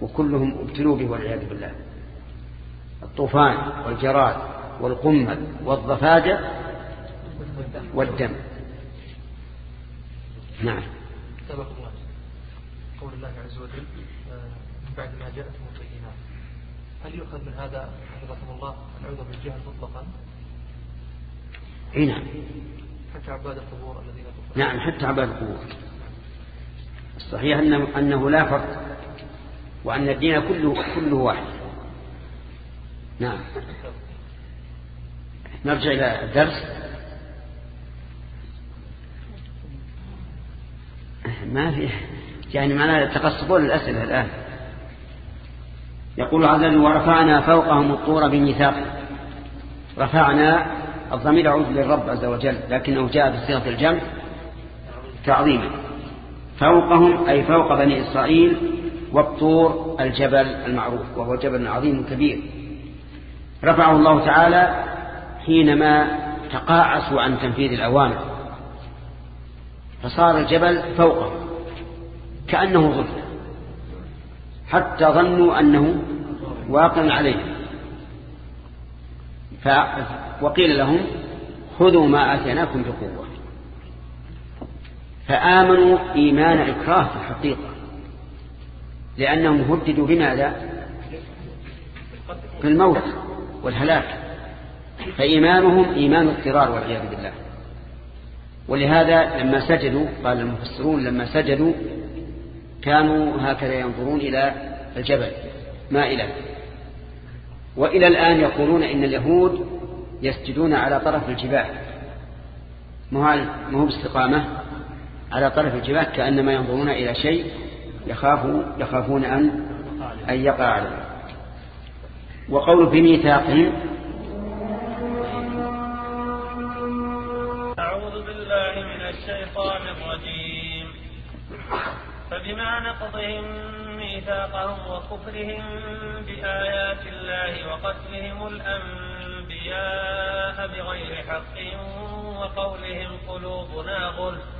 وكلهم ابتلوا به والعياذ بالله. الطوفان والجراد والقمل والضفادع والدم. نعم. قول الله عز وجل من بعد ما جاءتهم البينات هل يؤخذ من هذا حفظكم الله العذر بالجهل مطلقا؟ إي نعم. حتى عباد القبور الذين نعم حتى عباد القبور. الصحيح أنه, أنه لا فرق وأن الدين كله, كله واحد. نعم. نرجع إلى الدرس. ما في يعني معناه تقصدون الأسئلة الآن. يقول وجل ورفعنا فوقهم الطور بميثاق رفعنا الضمير يعود للرب عز وجل لكنه جاء بصيغة الجمع تعظيما. فوقهم أي فوق بني إسرائيل والطور الجبل المعروف وهو جبل عظيم كبير. رفعه الله تعالى حينما تقاعسوا عن تنفيذ الأوامر. فصار الجبل فوقه كأنه ظل حتى ظنوا أنه واقع عليه. ف... وقيل لهم خذوا ما آتيناكم بقوة. فآمنوا إيمان إكراه في الحقيقة. لأنهم هددوا بماذا؟ في الموت والهلاك. فإيمانهم إيمان اضطرار والعياذ بالله. ولهذا لما سجدوا قال المفسرون لما سجدوا كانوا هكذا ينظرون إلى الجبل مائلا وإلى الآن يقولون إن اليهود يسجدون على طرف الجبال. ما هو باستقامة. على طرف الجبال كأنما ينظرون إلى شيء يخافوا يخافون أن أن يقع عليهم وقول بميثاقهم أعوذ بالله من الشيطان الرجيم. فبما نقضهم ميثاقهم وكفرهم بآيات الله وقتلهم الأنبياء بغير حق وقولهم قلوبنا غلف.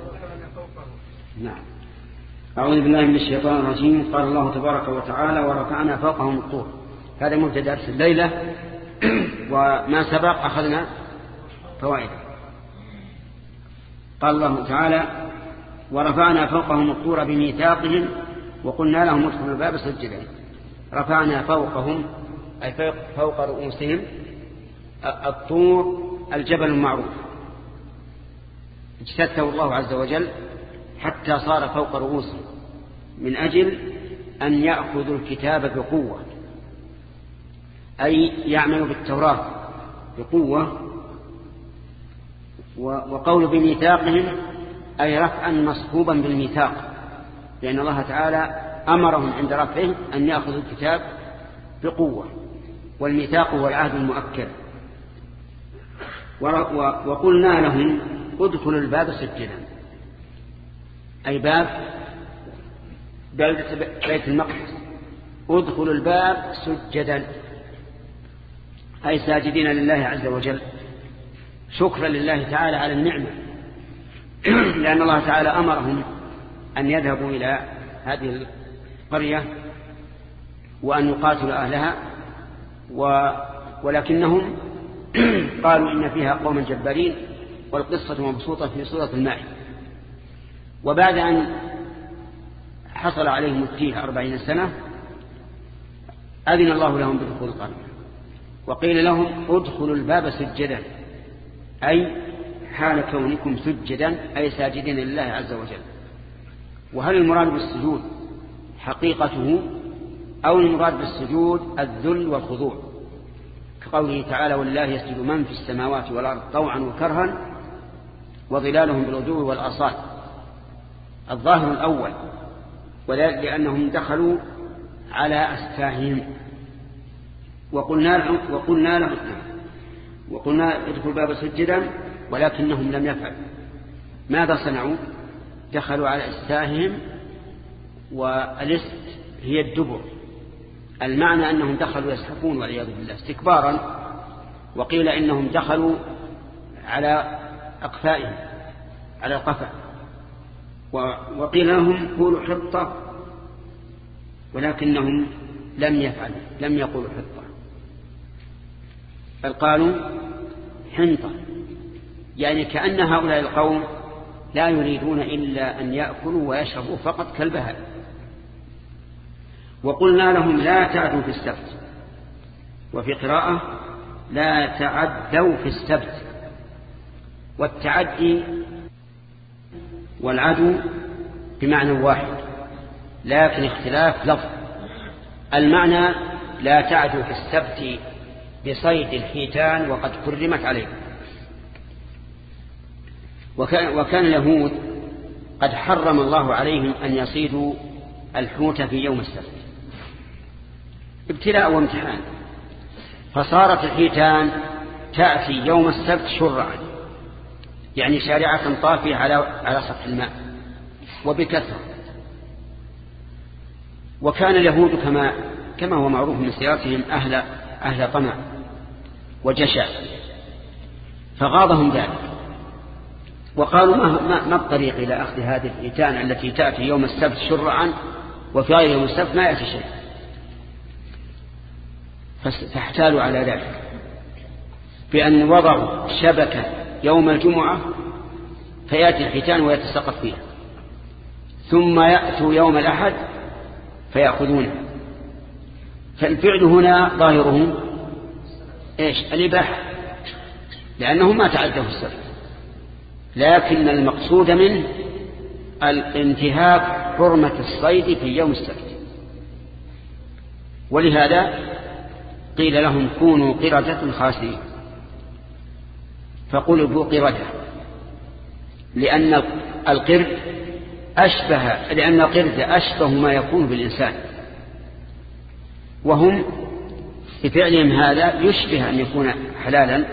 نعم. أعوذ بالله من الشيطان الرجيم. قال الله تبارك وتعالى ورفعنا فوقهم الطور. هذا مبتدأ درس الليلة. وما سبق أخذنا فوائد قال الله تعالى ورفعنا فوقهم الطور بميثاقهم وقلنا لهم ادخلوا الباب سجدا رفعنا فوقهم أي فوق رؤوسهم الطور الجبل المعروف. اجتثه الله عز وجل. حتى صار فوق رؤوسهم من أجل أن يأخذوا الكتاب بقوة. أي يعملوا بالتوراة بقوة. وقول بميثاقهم أي رفعا مصحوبا بالميثاق. لأن الله تعالى أمرهم عند رفعه أن يأخذوا الكتاب بقوة. والميثاق هو العهد المؤكد. وقلنا لهم ادخلوا الباب سجدا. أي باب؟ بلدة بيت المقدس. ادخلوا الباب سجدا. أي ساجدين لله عز وجل. شكرا لله تعالى على النعمة. لأن الله تعالى أمرهم أن يذهبوا إلى هذه القرية وأن يقاتلوا أهلها. و ولكنهم قالوا إن فيها قوما جبارين والقصة مبسوطة في سورة المائدة. وبعد أن حصل عليهم التيه أربعين سنة أذن الله لهم بدخول القرية وقيل لهم ادخلوا الباب سجدا أي حال كونكم سجدا أي ساجدين لله عز وجل. وهل المراد بالسجود حقيقته أو المراد بالسجود الذل والخضوع؟ كقوله تعالى ولله يسجد من في السماوات والأرض طوعا وكرها وظلالهم بالغدو والأصال. الظاهر الأول وذلك لأنهم دخلوا على أستاههم وقلنا وقلنا لهم وقلنا ادخلوا باب سجدا ولكنهم لم يفعلوا. ماذا صنعوا؟ دخلوا على استاههم والست هي الدبر. المعنى أنهم دخلوا يزحفون والعياذ بالله استكبارا وقيل إنهم دخلوا على أقفائهم على القفا. وقيل لهم قولوا حطة ولكنهم لم يفعلوا لم يقولوا حطة. بل قالوا حنطة يعني كأن هؤلاء القوم لا يريدون إلا أن يأكلوا ويشربوا فقط كالبهائم. وقلنا لهم لا تعدوا في السبت وفي قراءة لا تعدوا في السبت. والتعدي والعدو بمعنى واحد لكن اختلاف لفظ. المعنى لا تعدوا في السبت بصيد الحيتان وقد عليكم وكان, وكان اليهود قد حرم الله عليهم أن يصيدوا الحوت في يوم السبت. ابتلاء وامتحان. فصارت الحيتان تأتي يوم السبت شرعا. يعني شارعة طافية على على سطح الماء وبكثرة. وكان اليهود كما كما هو معروف من سيرتهم أهل أهل طمع وجشع فغاضهم ذلك. وقالوا ما, ما, الطريق إلى أخذ هذه الحيتان التي تأتي يوم السبت شرعا وفي غير يوم السبت ما يأتي شيء. فاحتالوا على ذلك بأن وضعوا شبكة يوم الجمعة فيأتي الحيتان ويتسقط فيها. ثم يأتوا يوم الأحد فيأخذونه. فالفعل هنا ظاهره إيش؟ الإباحة. لأنهم ما في السبت لكن المقصود منه الانتهاك حرمة الصيد في يوم السبت. ولهذا قيل لهم كونوا قردة خاسرين. فقلبوا قردة لأن القرد أشبه لأن القرد أشبه ما يكون بالإنسان. وهم بفعلهم هذا يشبه أن يكون حلالا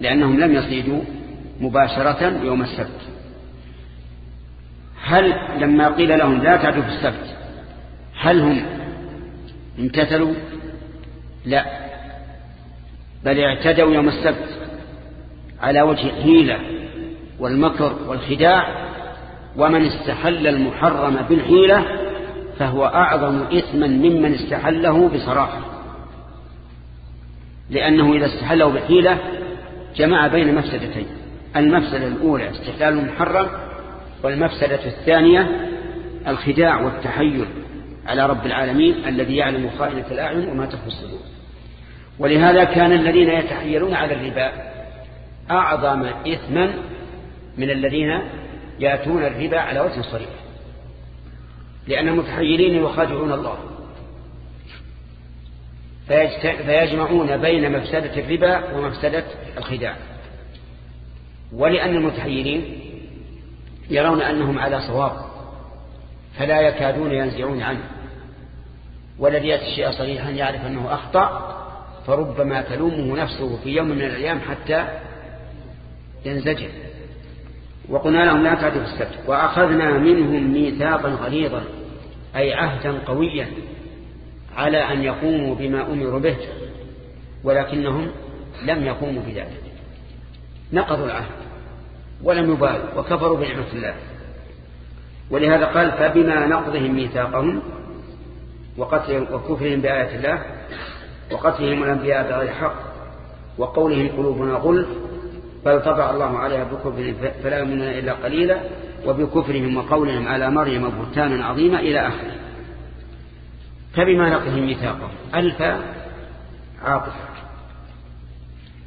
لأنهم لم يصيدوا مباشرة يوم السبت. هل لما قيل لهم لا تعدوا في السبت هل هم امتثلوا؟ لا. بل اعتدوا يوم السبت. على وجه الحيلة والمكر والخداع ومن استحل المحرم بالحيلة فهو أعظم إثما ممن استحله بصراحة. لأنه إذا استحله بالحيلة جمع بين مفسدتين المفسدة الأولى استحلال المحرم والمفسدة الثانية الخداع والتحيل على رب العالمين الذي يعلم خائنة الأعين وما الصدور ولهذا كان الذين يتحيلون على الربا أعظم إثما من الذين يأتون الربا على وجه صريح. لأن المتحيلين يخادعون الله. فيجمعون بين مفسدة الربا ومفسدة الخداع. ولأن المتحيلين يرون أنهم على صواب فلا يكادون ينزعون عنه. والذي يأتي الشيء صريحا يعرف أنه أخطأ فربما تلومه نفسه في يوم من الأيام حتى ينزجر. وقلنا لهم لا تعدوا في السبت. وأخذنا منهم ميثاقا غليظا أي عهدا قويا على أن يقوموا بما أمروا به ولكنهم لم يقوموا بذلك. نقضوا العهد ولم يبالوا وكفروا بنعمة الله. ولهذا قال فبما نقضهم ميثاقهم وقتل وكفرهم بآيات الله وقتلهم الأنبياء بغير حق وقولهم قلوبنا غل بل طبع الله عليها بكفرهم فلا يؤمنون إلا قليلا وبكفرهم وقولهم على مريم بهتانا عظيما إلى آخره. فبما نقضهم ميثاقهم. ألف عاطفة.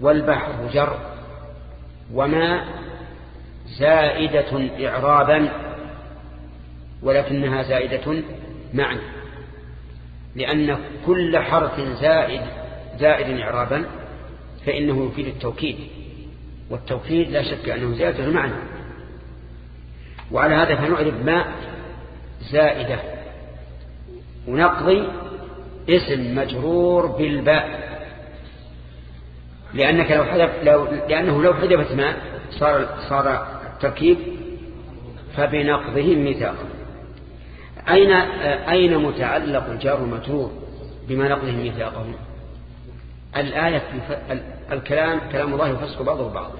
والبحر جر. وما زائدة إعرابا ولكنها زائدة معنى. لأن كل حرف زائد زائد إعرابا فإنه يفيد التوكيد. والتوكيد لا شك أنه زائد المعنى. وعلى هذا فنعرف ما زائدة. ونقضي اسم مجرور بالباء. لأنك لو حذف لو لأنه لو حذفت ماء صار صار التركيب فبنقضه ميثاق. أين أين متعلق الجار مجرور بما نقضه ميثاقهم الآية الكلام كلام الله يفسق بعضه بعض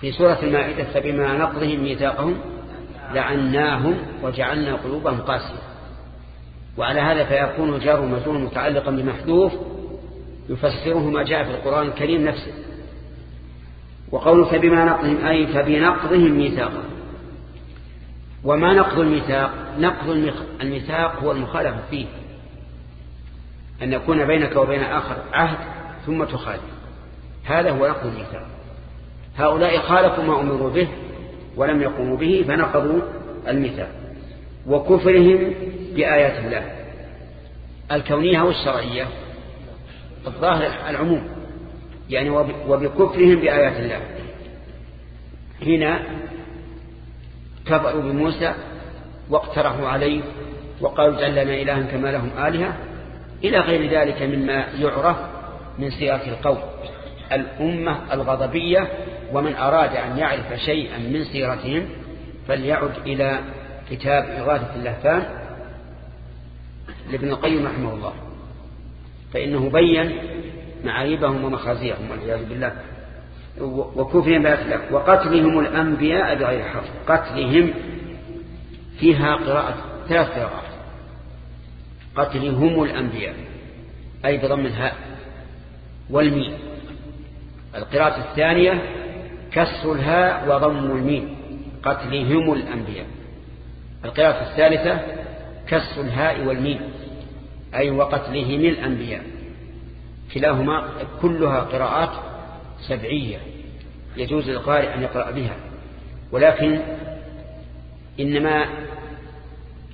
في سورة المائدة فبما نقضهم ميثاقهم لعناهم وجعلنا قلوبهم قاسية. وعلى هذا فيكون الجار مجرور متعلقا بمحذوف يفسره ما جاء في القرآن الكريم نفسه. وقوله فبما نقضهم أي فبنقضهم ميثاقا وما نقض الميثاق؟ نقض الميثاق هو المخالفة فيه. أن يكون بينك وبين آخر عهد ثم تخالف. هذا هو نقض الميثاق هؤلاء خالفوا ما أمروا به ولم يقوموا به فنقضوا الميثاق وكفرهم بآيات الله. الكونية والشرعية الظاهر العموم. يعني وبكفرهم بآيات الله. هنا كفروا بموسى واقترحوا عليه وقالوا اجعل لنا إلها كما لهم آلهة. إلى غير ذلك مما يعرف من سياق القول. الأمة الغضبية ومن أراد أن يعرف شيئا من سيرتهم فليعد إلى كتاب إغاثة اللهفان لابن القيم رحمه الله. فإنه بين معايبهم ومخازيهم والعياذ بالله وكفرهم بأسلك وقتلهم الأنبياء بغير حق. قتلهم فيها قراءة ثلاث قراءات. قتلهم الأنبياء. أي بضم الهاء والميم. القراءة الثانية كسر الهاء وضم الميم. قتلهم الأنبياء. القراءة الثالثة كسر الهاء والميم. أي وقتلهم الأنبياء. كلاهما كلها قراءات سبعية. يجوز للقارئ أن يقرأ بها. ولكن إنما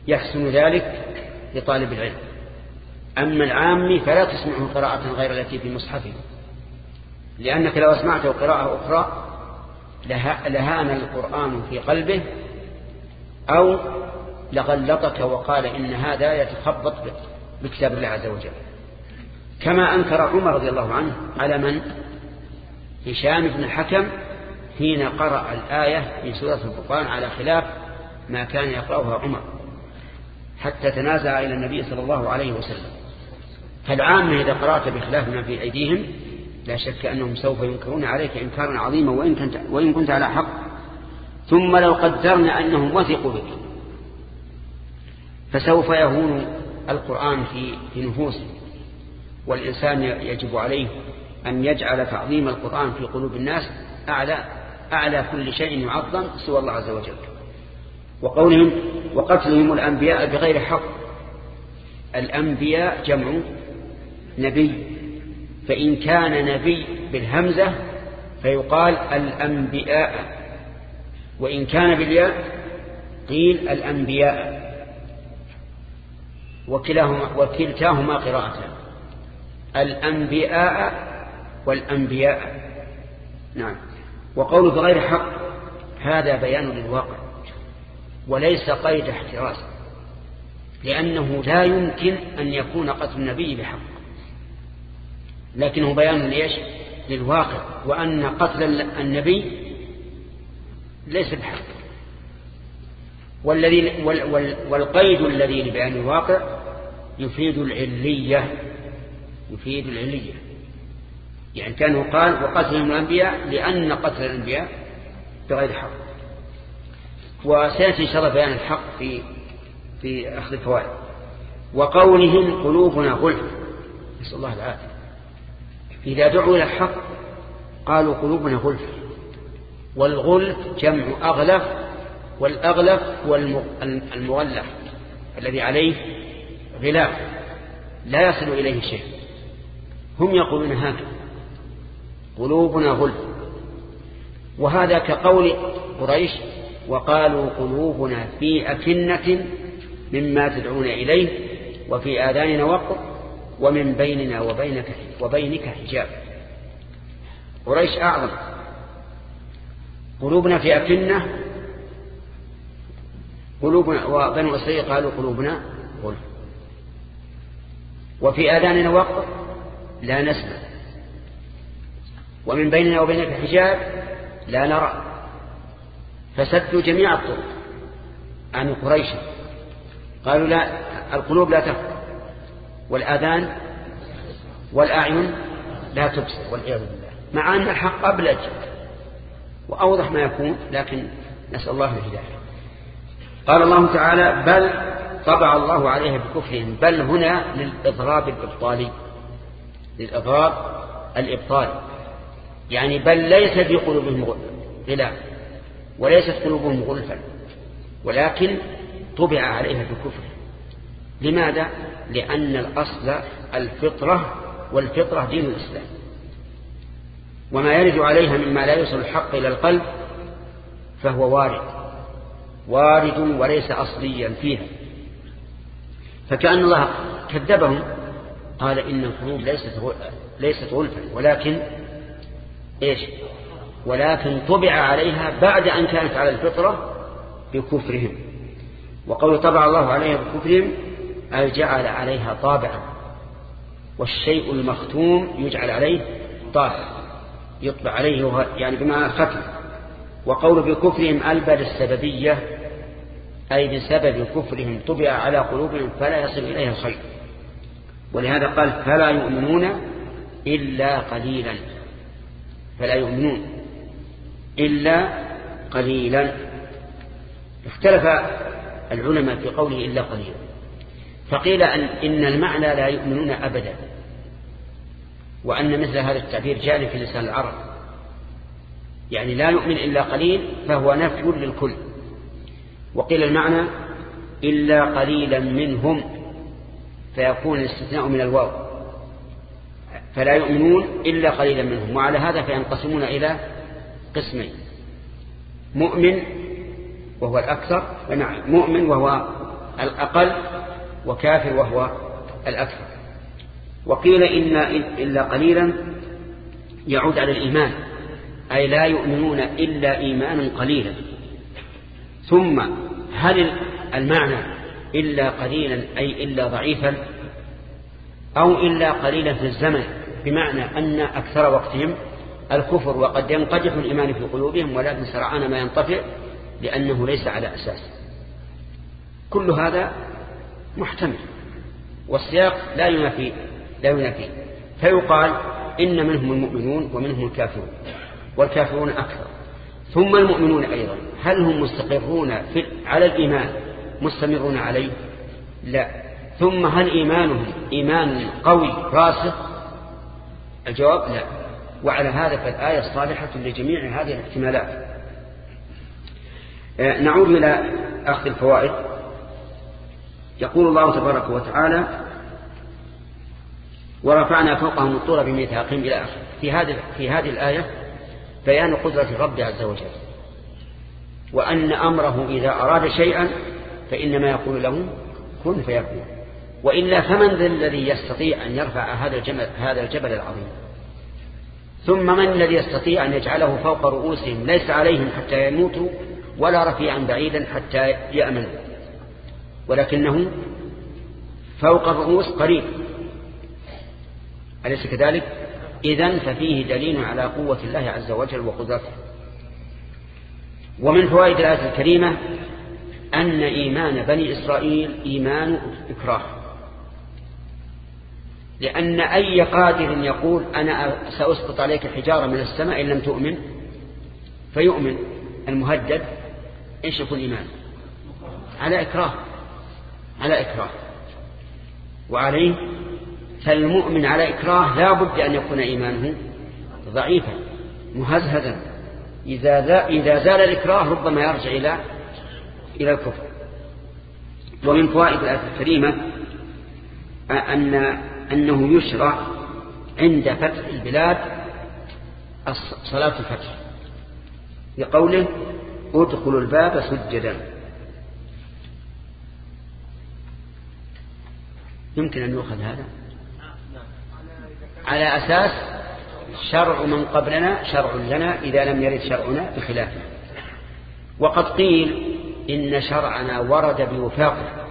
يحسن ذلك لطالب العلم. أما العام فلا تسمعه قراءة غير التي في مصحفه لأنك لو أسمعته قراءة أخرى لهان القرآن في قلبه أو لغلطك وقال إن هذا يتخبط بكتاب الله عز وجل. كما أنكر عمر رضي الله عنه على من؟ هشام بن الحكم حين قرأ الآية في سورة الفرقان على خلاف ما كان يقرأها عمر. حتى تنازع إلى النبي صلى الله عليه وسلم. فالعامة إذا قرأت بخلاف ما في أيديهم لا شك أنهم سوف ينكرون عليك إنكارا عظيما وإن كنت, وإن كنت على حق. ثم لو قدرنا أنهم وثقوا بك فسوف يهون القرآن في, في نفوسهم والإنسان يجب عليه أن يجعل تعظيم القرآن في قلوب الناس أعلى, أعلى كل شيء يعظم سوى الله عز وجل. وقولهم وقتلهم الأنبياء بغير حق. الأنبياء جمع نبي فإن كان نبي بالهمزة فيقال الأنبياء وإن كان بالياء قيل الأنبياء. وكلاهما وكلتاهما قراءتان. الأنبياء والأنبياء. نعم. وقول بغير حق هذا بيان للواقع. وليس قيد احتراز لأنه لا يمكن أن يكون قتل النبي بحق. لكنه بيان ليش للواقع وأن قتل النبي ليس بحق. والذي والقيد الذي لبيان الواقع يفيد العلية يفيد العلية. يعني كان قال وقتلهم الأنبياء لأن قتل الأنبياء بغير حق. وسيأتي إن شاء الله بيان الحق في في أخذ الفوائد. وقولهم قلوبنا غلف. نسأل الله العافية. إذا دعوا إلى الحق قالوا قلوبنا غلف. والغلف جمع أغلف والأغلف هو المغلف الذي عليه غلاف. لا يصل إليه شيء. هم يقولون هكذا قلوبنا غلف. وهذا كقول قريش وقالوا قلوبنا في أكنة مما تدعون إليه وفي آذاننا وقر ومن بيننا وبينك, وبينك حجاب. قريش أعظم. قلوبنا في أكنة قلوبنا وبنو إسرائيل قالوا قلوبنا غلف. وفي آذاننا وقر لا نسمع. ومن بيننا وبينك حجاب لا نرى. فسدوا جميع الطرق. عن قريش قالوا لا القلوب لا تفقه والآذان والأعين لا تبصر والعياذ بالله. مع أن الحق أبلج وأوضح ما يكون لكن نسأل الله الهداية. قال الله تعالى بل طبع الله عليها بكفرهم بل هنا للإضراب الإبطالي. للإضراب الإبطالي. يعني بل ليس في قلوبهم غلاف. وليست قلوبهم غلفا ولكن طبع عليها بكفر لماذا؟ لأن الأصل الفطرة والفطرة دين الإسلام. وما يرد عليها مما لا يوصل الحق إلى القلب فهو وارد وارد وليس أصليا فيها. فكأن الله كذبهم قال إن القلوب ليست ليست غلفا ولكن إيش؟ ولكن طبع عليها بعد أن كانت على الفطرة بكفرهم. وقول طبع الله عليها بكفرهم أي جعل عليها طابعا. والشيء المختوم يجعل عليه طابع. يطبع عليه يعني بما ختم. وقول بكفرهم ألبى للسببية أي بسبب كفرهم طبع على قلوبهم فلا يصل إليها الخير. ولهذا قال فلا يؤمنون إلا قليلا. فلا يؤمنون. إلا قليلا. اختلف العلماء في قوله إلا قليلا. فقيل أن إن المعنى لا يؤمنون أبدا وأن مثل هذا التعبير جاري في لسان العرب. يعني لا يؤمن إلا قليل فهو نفي للكل. وقيل المعنى إلا قليلا منهم فيكون الاستثناء من الواو. فلا يؤمنون إلا قليلا منهم وعلى هذا فينقسمون إلى قسمين. مؤمن وهو الأكثر مؤمن وهو الأقل وكافر وهو الأكثر. وقيل إن إلا قليلا يعود على الإيمان أي لا يؤمنون إلا إيمانا قليلا. ثم هل المعنى إلا قليلا أي إلا ضعيفا؟ أو إلا قليلا في الزمن بمعنى أن أكثر وقتهم الكفر وقد ينقدح الإيمان في قلوبهم ولكن سرعان ما ينطفئ لأنه ليس على أساس. كل هذا محتمل والسياق لا ينافي لا ينافي. فيقال إن منهم المؤمنون ومنهم الكافرون والكافرون أكثر. ثم المؤمنون أيضا. هل هم مستقرون في على الإيمان مستمرون عليه؟ لا. ثم هل إيمانهم إيمان قوي راسخ؟ الجواب لا. وعلى هذا فالآية صالحة لجميع هذه الاحتمالات. آه، نعود إلى أخذ الفوائد. يقول الله تبارك وتعالى ورفعنا فوقهم الطور بميثاقهم إلى آخر في هذه في هذه الآية بيان قدرة الرب عز وجل. وأن أمره إذا أراد شيئا فإنما يقول له كن فيكون. وإلا فمن ذا الذي يستطيع أن يرفع هذا الجبل, هذا الجبل العظيم؟ ثم من الذي يستطيع أن يجعله فوق رؤوسهم ليس عليهم حتى يموتوا ولا رفيعا بعيدا حتى يأمنوا. ولكنه فوق الرؤوس قريب. أليس كذلك؟ إذن ففيه دليل على قوة الله عز وجل وقدرته. ومن فوائد الآية الكريمة أن إيمان بني إسرائيل إيمان إكراه. لأن أي قادر يقول أنا سأسقط عليك حجارة من السماء إن لم تؤمن فيؤمن المهدد إيش يكون إيمان على إكراه على إكراه. وعليه فالمؤمن على إكراه لا بد أن يكون إيمانه ضعيفا مهزهزا. إذا, إذا زال الإكراه ربما يرجع إلى إلى الكفر. ومن فوائد الآية الكريمة أن أنه يشرع عند فتح البلاد صلاة الفتح. لقوله ادخلوا الباب سجدا. يمكن أن يؤخذ هذا؟ على أساس شرع من قبلنا شرع لنا إذا لم يرد شرعنا بخلافه. وقد قيل إن شرعنا ورد بوفاقه.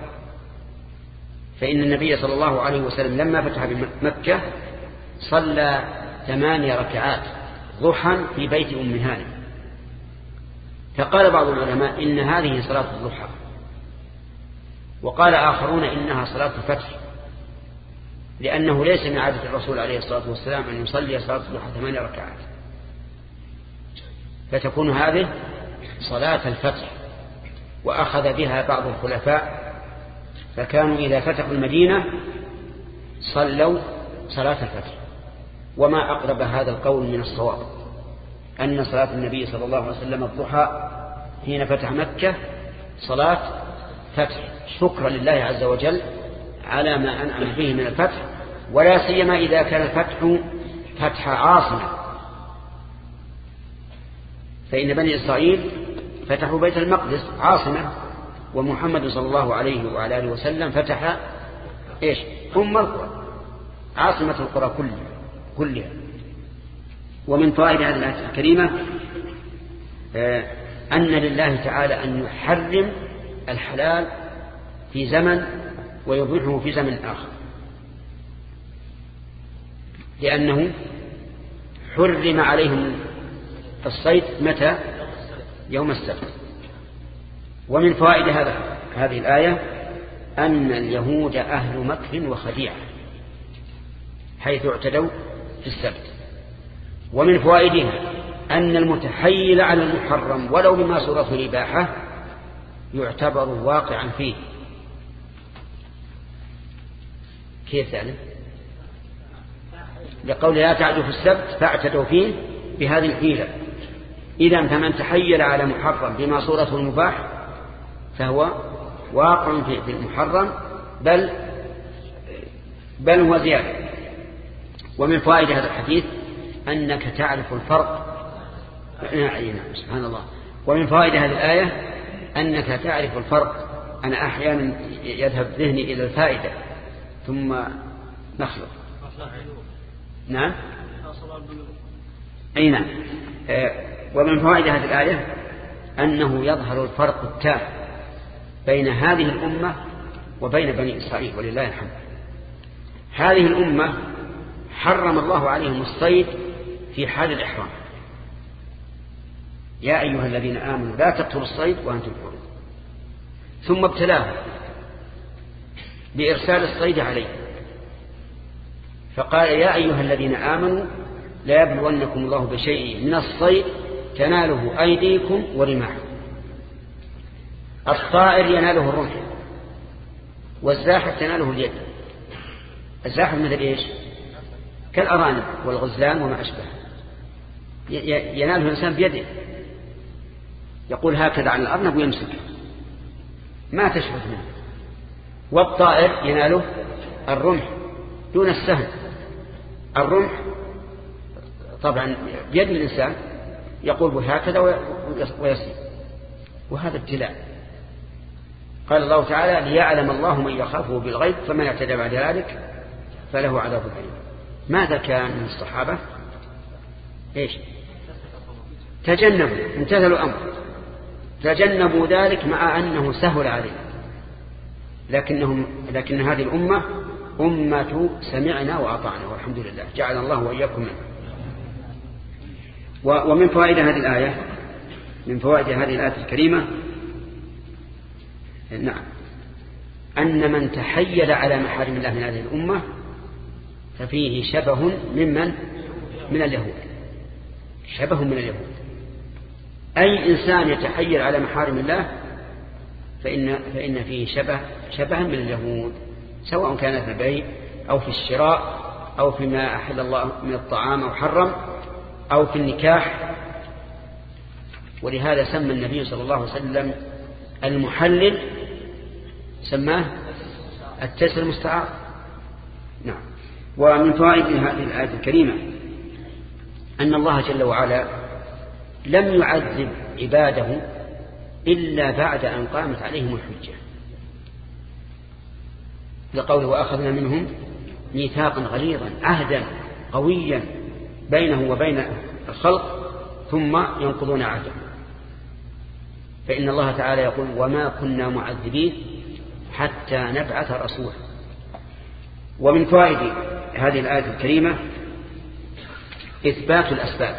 فإن النبي صلى الله عليه وسلم لما فتح بمكة صلى ثماني ركعات ضحى في بيت أم هانم. فقال بعض العلماء إن هذه صلاة الضحى. وقال آخرون إنها صلاة الفتح. لأنه ليس من عادة الرسول عليه الصلاة والسلام أن يصلي صلاة الضحى ثماني ركعات. فتكون هذه صلاة الفتح. وأخذ بها بعض الخلفاء فكانوا إذا فتحوا المدينة صلوا صلاة الفتح وما أقرب هذا القول من الصواب أن صلاة النبي صلى الله عليه وسلم الضحى حين فتح مكة صلاة فتح. شكرا لله عز وجل على ما أنعم به من الفتح ولا سيما إذا كان الفتح فتح عاصمة. فإن بني إسرائيل فتحوا بيت المقدس عاصمة ومحمد صلى الله عليه وعلى آله وسلم فتح إيش؟ أم القرى عاصمة القرى كلها كلها. ومن فوائد هذه الآية الكريمة آه، أن لله تعالى أن يحرم الحلال في زمن ويبيحه في زمن آخر. لأنه حرم عليهم الصيد متى؟ يوم السبت. ومن فوائد هذا هذه الآية أن اليهود أهل مكر وخديعة حيث اعتدوا في السبت. ومن فوائدها أن المتحيل على المحرم ولو بما صورته الإباحة يعتبر واقعا فيه. كيف يعني؟ لقول لا تعدوا في السبت فاعتدوا فيه بهذه الحيلة إذا فمن تحيل على محرم بما صورته المباح فهو واقع في المحرم بل بل هو زيادة. ومن فوائد هذا الحديث أنك تعرف الفرق نعم سبحان الله. ومن فوائد هذه الآية أنك تعرف الفرق أنا أحيانا يذهب ذهني إلى الفائدة ثم نخلط. نعم؟ أي نعم. آه، ومن فوائد هذه الآية أنه يظهر الفرق التام. بين هذه الأمة وبين بني إسرائيل ولله الحمد. هذه الأمة حرم الله عليهم الصيد في حال الإحرام. يا أيها الذين آمنوا لا تقتلوا الصيد وأنتم حرم ثم ابتلاهم بإرسال الصيد عليه. فقال يا أيها الذين آمنوا لا يبلونكم الله بشيء من الصيد تناله أيديكم ورماحكم. الطائر يناله الرمح والزاحف تناله اليد. الزاحف مثل إيش؟ كالأرانب والغزلان وما أشبه. يناله الإنسان بيده. يقول هكذا على الأرنب ويمسك. ما تشبه منه. والطائر يناله الرمح دون السهم. الرمح طبعا بيد الإنسان يقول هكذا ويصيب وهذا ابتلاء. قال الله تعالى ليعلم الله من يخافه بالغيب فمن اعتدى بعد ذلك فله عذاب أليم. ماذا كان من الصحابة؟ إيش؟ تجنبوا امتثلوا الأمر. تجنبوا ذلك مع أنه سهل عليه لكنهم لكن هذه الأمة أمة سمعنا وأطعنا والحمد لله. جعل الله وإياكم منه ومن فوائد هذه الآية من فوائد هذه الآية الكريمة نعم. أن من تحيل على محارم الله من هذه الأمة ففيه شبه ممن من؟ اليهود. شبه من اليهود. أي إنسان يتحيل على محارم الله فإن, فإن فيه شبه شبها من اليهود سواء كان في البيع أو في الشراء أو فيما أحل الله من الطعام أو حرم أو في النكاح. ولهذا سمى النبي صلى الله عليه وسلم المحلل سماه التسر المستعار. نعم. ومن فوائد هذه الآية الكريمة أن الله جل وعلا لم يعذب عباده إلا بعد أن قامت عليهم الحجة. لقوله وأخذنا منهم ميثاقا غليظا عهدا قويا بينه وبين الخلق ثم ينقضون عهده. فإن الله تعالى يقول وما كنا معذبين حتى نبعث رسولا ومن فوائد هذه الآية الكريمة إثبات الأسباب.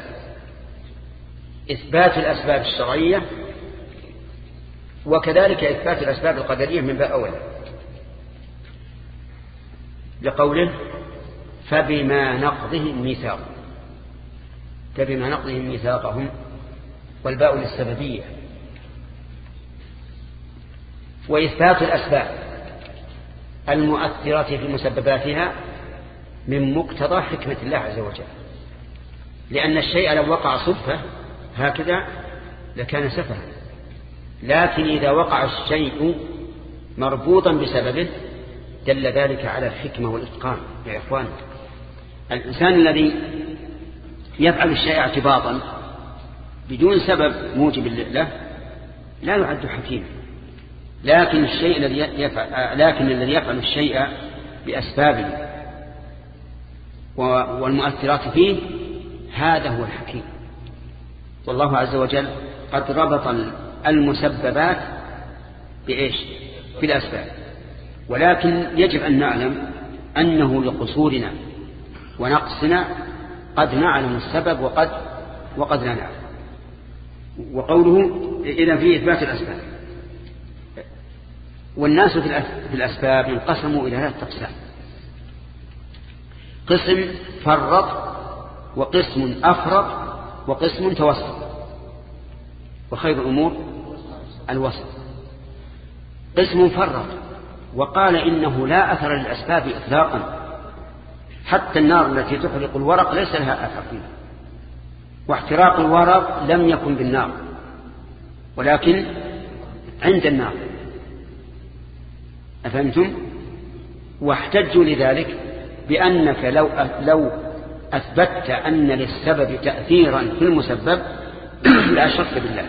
إثبات الأسباب الشرعية وكذلك إثبات الأسباب القدرية من باب أول. لقوله فبما نقضهم ميثاق فبما نقضهم ميثاقهم والباء للسببية. وإثبات الأسباب المؤثرة في مسبباتها من مقتضى حكمة الله عز وجل. لأن الشيء لو وقع صدفة هكذا لكان سفها. لكن إذا وقع الشيء مربوطا بسببه دل ذلك على الحكمة والإتقان. يا إخوان الإنسان الذي يفعل الشيء اعتباطا بدون سبب موجب له لا يعد حكيما. لكن الشيء الذي يفعل لكن الذي يفعل الشيء بأسبابه والمؤثرات فيه هذا هو الحكيم. والله عز وجل قد ربط المسببات بإيش؟ بالأسباب. ولكن يجب أن نعلم أنه لقصورنا ونقصنا قد نعلم السبب وقد وقد لا نعلم. وقوله إذا في إثبات الأسباب. والناس في الأسباب انقسموا إلى ثلاثة أقسام. قسم فرط وقسم أفرط وقسم توسط. وخير الأمور الوسط. قسم فرط وقال إنه لا أثر للأسباب إطلاقا. حتى النار التي تحرق الورق ليس لها أثر فيها. واحتراق الورق لم يكن بالنار. ولكن عند النار. أفهمتم؟ واحتجوا لذلك بأنك لو لو أثبتت أن للسبب تأثيرا في المسبب لا شك بالله.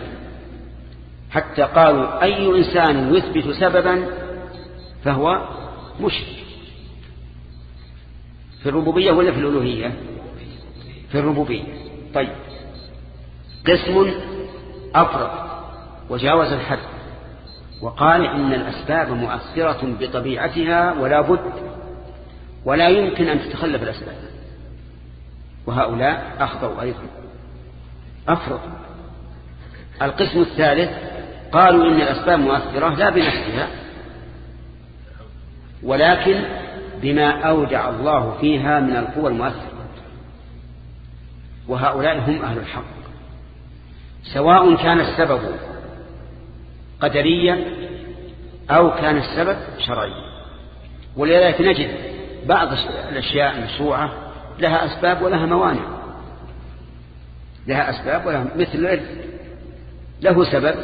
حتى قالوا أي إنسان يثبت سببا فهو مشرك. في الربوبية ولا في الألوهية؟ في الربوبية. طيب. قسم أفرط وجاوز الحد. وقال إن الأسباب مؤثرة بطبيعتها ولا بد ولا يمكن أن تتخلف الأسباب. وهؤلاء أخطأوا أيضا. أفرط. القسم الثالث قالوا إن الأسباب مؤثرة لا بنفسها ولكن بما أودع الله فيها من القوى المؤثرة. وهؤلاء هم أهل الحق. سواء كان السبب قدريا أو كان السبب شرعيا ولذلك نجد بعض الأشياء المشروعة لها أسباب ولها موانع. لها أسباب ولها مثل الإرث له سبب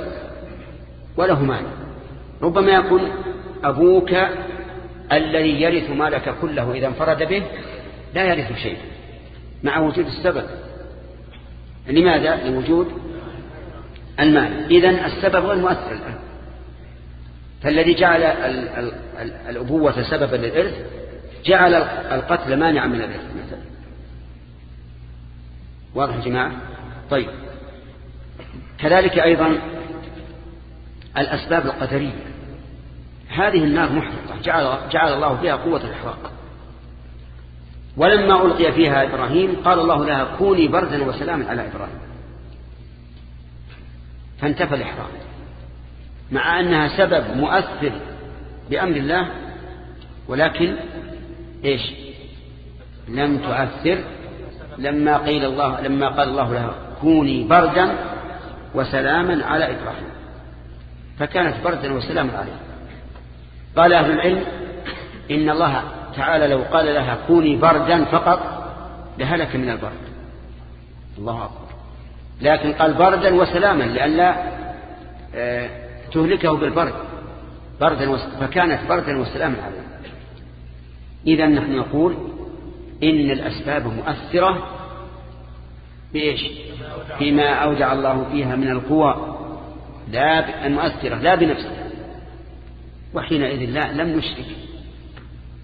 وله مانع. ربما يكون أبوك الذي يرث مالك كله إذا انفرد به لا يرث شيء مع وجود السبب. لماذا؟ لوجود المال. إذن السبب غير مؤثر الآن. فالذي جعل الأبوة سببا للإرث جعل القتل مانعا من الإرث مثلا. واضح يا جماعة؟ طيب. كذلك أيضا الأسباب القدرية. هذه النار محرقة. جعل, جعل الله فيها قوة الإحراق. ولما ألقي فيها إبراهيم قال الله لها كوني بردا وسلاما على إبراهيم. فانتفى الإحراق مع أنها سبب مؤثر بأمر الله ولكن إيش؟ لم تؤثر. لما قيل الله لما قال الله لها كوني بردا وسلاما على إبراهيم. فكانت بردا وسلاما عليه. قال أهل العلم إن الله تعالى لو قال لها كوني بردا فقط لهلك من البرد. الله أكبر. لكن قال بردا وسلاما لئلا آه، تهلكه بالبرد. بردا فكانت بردا وسلاما عليه. إذا نحن نقول إن الأسباب مؤثرة بإيش؟ فيما أودع الله فيها من القوى. لا المؤثرة لا بنفسها. وحينئذ لا لم نشرك.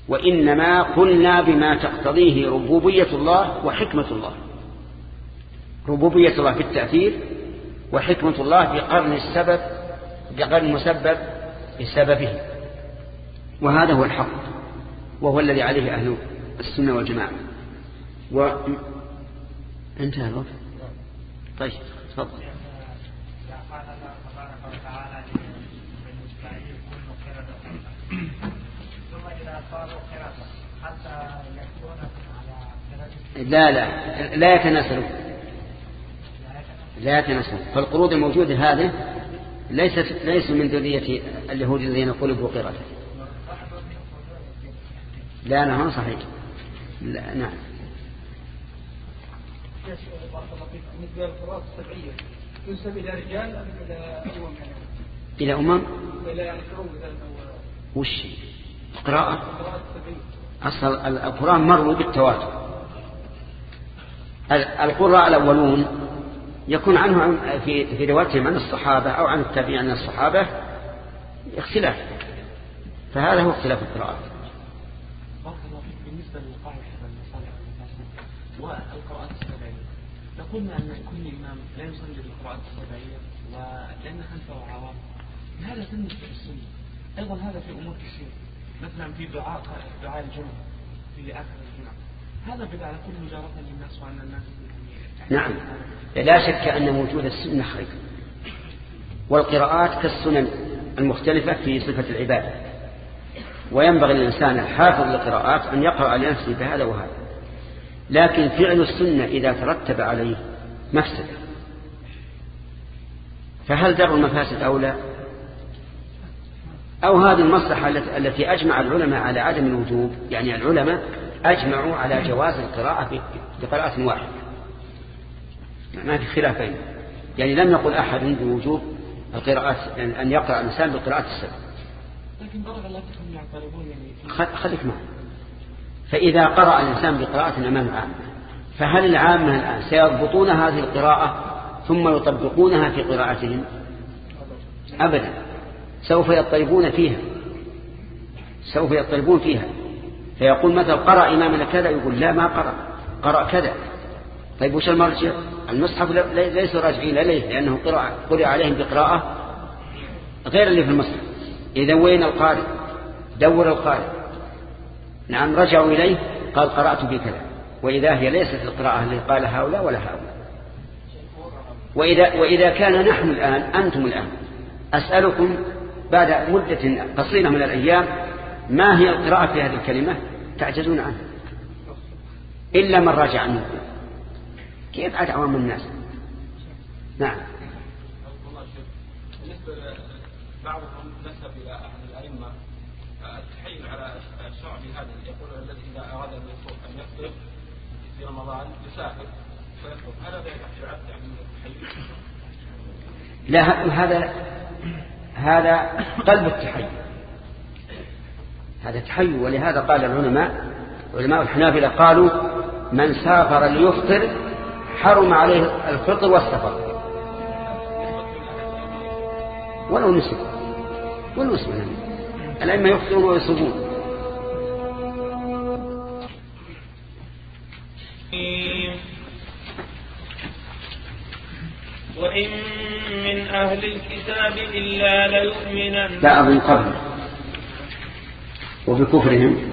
وإنما قلنا بما تقتضيه ربوبية الله وحكمة الله. ربوبية الله في التأثير وحكمة الله في قرن السبب بقرن المسبب بسببه وهذا هو الحق وهو الذي عليه أهل السنة والجماعة. و... انتهى الوقت؟ طيب تفضل. لا لا لا يتناسلوا لا يتناسلوا فالقروض الموجودة هذه ليست ليس من ذرية اليهود الذين قلبوا قردة لا ما صحيح. لا نعم. تنسب إلى رجال أم إلى أمم؟ إلى أمم؟ إلى وش؟ قراءة أصل القرآن مروا بالتواتر. القراء الأولون يكون عنه في في روايتهم عن الصحابة أو عن التابعين عن الصحابة اختلاف. فهذا هو اختلاف القراءات. بالنسبة للقاعدة والقراءات السبعية لقلنا أن كل إمام لا يصلي بالقراءات السبعية ولأن خلفه عوام هذا بالنسبة للسنة أيضا هذا في أمور كثيرة مثلا في دعاء دعاء الجمعة في آخر الجمعة. هذا بدأ على كل مجارة للناس وأن الناس نعم. لا شك أن وجود السنة خير. والقراءات كالسنن المختلفة في صفة العبادة وينبغي للإنسان الحافظ للقراءات أن يقرأ لنفسه بهذا وهذا. لكن فعل السنة إذا ترتب عليه مفسدة. فهل در المفاسد أو لا؟ أو هذه المصلحة التي أجمع العلماء على عدم الوجوب يعني العلماء أجمعوا على جواز القراءة بقراءة واحدة. ما في خلافين يعني لم يقل أحد بوجوب القراءات أن يقرأ الإنسان بالقراءة السبع. لكن بارك الله فيكم يعترضون يعني. خليك معه فإذا قرأ الإنسان بقراءة أمام العامة فهل العامة الآن سيضبطون هذه القراءة ثم يطبقونها في قراءتهم؟ أبدا. سوف يضطربون فيها. سوف يضطربون فيها. فيقول مثلا قرأ إمامنا كذا يقول لا ما قرأ. قرأ كذا. طيب وش المرجع المصحف ليسوا راجعين إليه لأنه قرأ, قرأ عليهم بقراءة غير اللي في المصحف. إذا وين القارئ؟ دور القارئ. نعم رجعوا إليه قال قرأت بكذا. وإذا هي ليست القراءة اللي قال هؤلاء ولا هؤلاء. وإذا, وإذا كان نحن الآن أنتم الآن أسألكم بعد مدة قصيرة من الأيام ما هي القراءة في هذه الكلمة؟ تعجزون عنها. إلا من راجع منكم كيف عاد عوام الناس؟ نعم. بعضهم نسب إلى احد الأئمة التحيل على الشعب هذا يقول الذي إذا أراد أن يفطر في رمضان يسافر فيفطر هل هذا يعد يعني التحيل؟ لا هذا هذا قلب التحيل. هذا تحيل. ولهذا قال العلماء علماء الحنابلة قالوا من سافر ليفطر حرم عليه الفطر والسفر. ولو نسب. ولو نسب. الأئمة يفطرون ويصومون. وإن من أهل الكتاب إلا ليؤمنن. لا أظن قبل. وبكفرهم.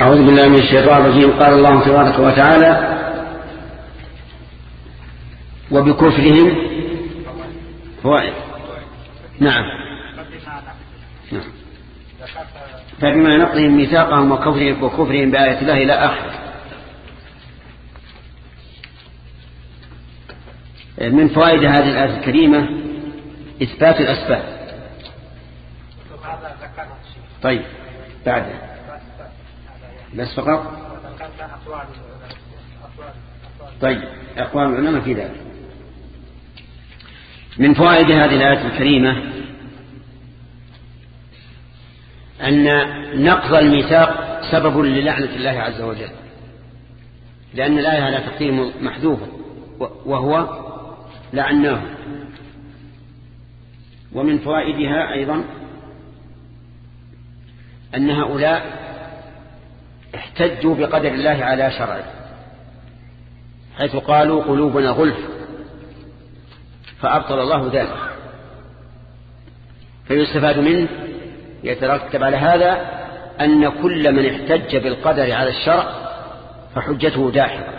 أعوذ بالله من الشيطان الرجيم. قال الله تبارك وتعالى وبكفرهم فوائد نعم. نعم فبما نقضهم ميثاقهم وكفرهم, وكفرهم بآية الله إلى آخره من فوائد هذه الآية الكريمة إثبات الأسباب. طيب بعد. بس فقط؟ طيب أقوال العلماء في ذلك. من فوائد هذه الآية الكريمة أن نقض الميثاق سبب للعنة الله عز وجل. لأن الآية على تقديم محذوفة وهو لعناه. ومن فوائدها أيضا أن هؤلاء احتجوا بقدر الله على شرعه حيث قالوا قلوبنا غلف فأبطل الله ذلك. فيستفاد منه يترتب على هذا أن كل من احتج بالقدر على الشرع فحجته داحضة.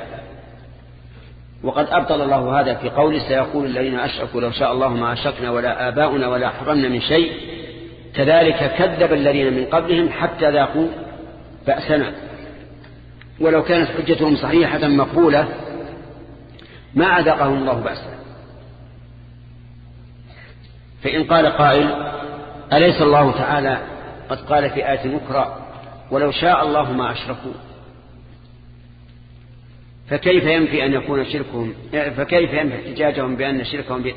وقد أبطل الله هذا في قوله سيقول الذين أشركوا لو شاء الله ما أشركنا ولا آباؤنا ولا حرمنا من شيء. كذلك كذب الذين من قبلهم حتى ذاقوا بأسنا. ولو كانت حجتهم صحيحة مقبولة ما أذاقهم الله بأسنا. فإن قال قائل أليس الله تعالى قد قال في آية أخرى ولو شاء الله ما أشركوا؟ فكيف ينفي أن يكون شركهم فكيف ينفي احتجاجهم بأن شركهم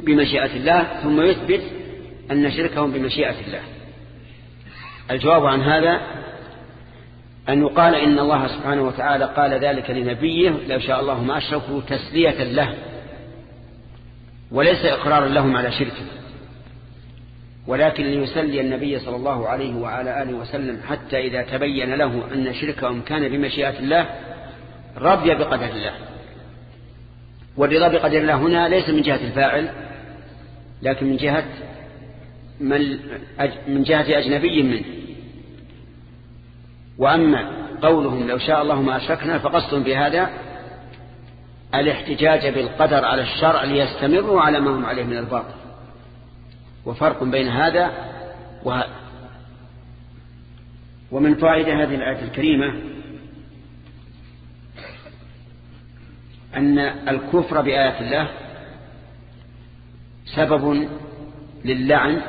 بمشيئة الله ثم يثبت أن شركهم بمشيئة الله؟ الجواب عن هذا أن يقال إن الله سبحانه وتعالى قال ذلك لنبيه لو شاء الله ما أشركوا تسلية له وليس إقرارا لهم على شركه ولكن ليسلي النبي صلى الله عليه وعلى آله وسلم حتى إذا تبين له أن شركهم كان بمشيئة الله رضي بقدر الله والرضا بقدر الله هنا ليس من جهة الفاعل لكن من جهة من, من جهة أجنبي منه. وأما قولهم لو شاء الله ما أشركنا فقصد بهذا الاحتجاج بالقدر على الشرع ليستمروا على ما هم عليه من الباطل. وفرق بين هذا وهذا ومن فائدة هذه الآية الكريمة أن الكفر بآيات الله سبب للعن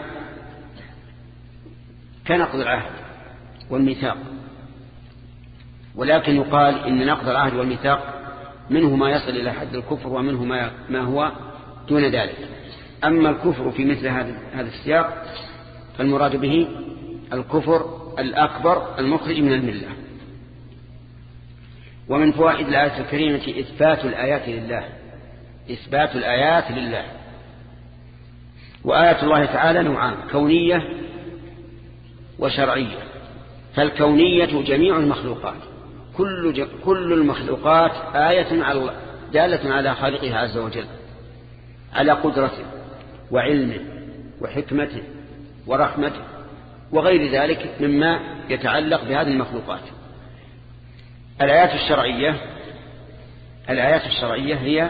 كنقض العهد والميثاق. ولكن يقال إن نقض العهد والميثاق منه ما يصل إلى حد الكفر ومنه ما, ما هو دون ذلك. أما الكفر في مثل هذا السياق فالمراد به الكفر الأكبر المخرج من الملة. ومن فوائد الآية الكريمة إثبات الآيات لله. إثبات الآيات لله. وآيات الله تعالى نوعان كونية وشرعية. فالكونية جميع المخلوقات. كل, كل المخلوقات آية على دالة على خالقها عز وجل على قدرته وعلمه وحكمته ورحمته وغير ذلك مما يتعلق بهذه المخلوقات. الآيات الشرعية الآيات الشرعية هي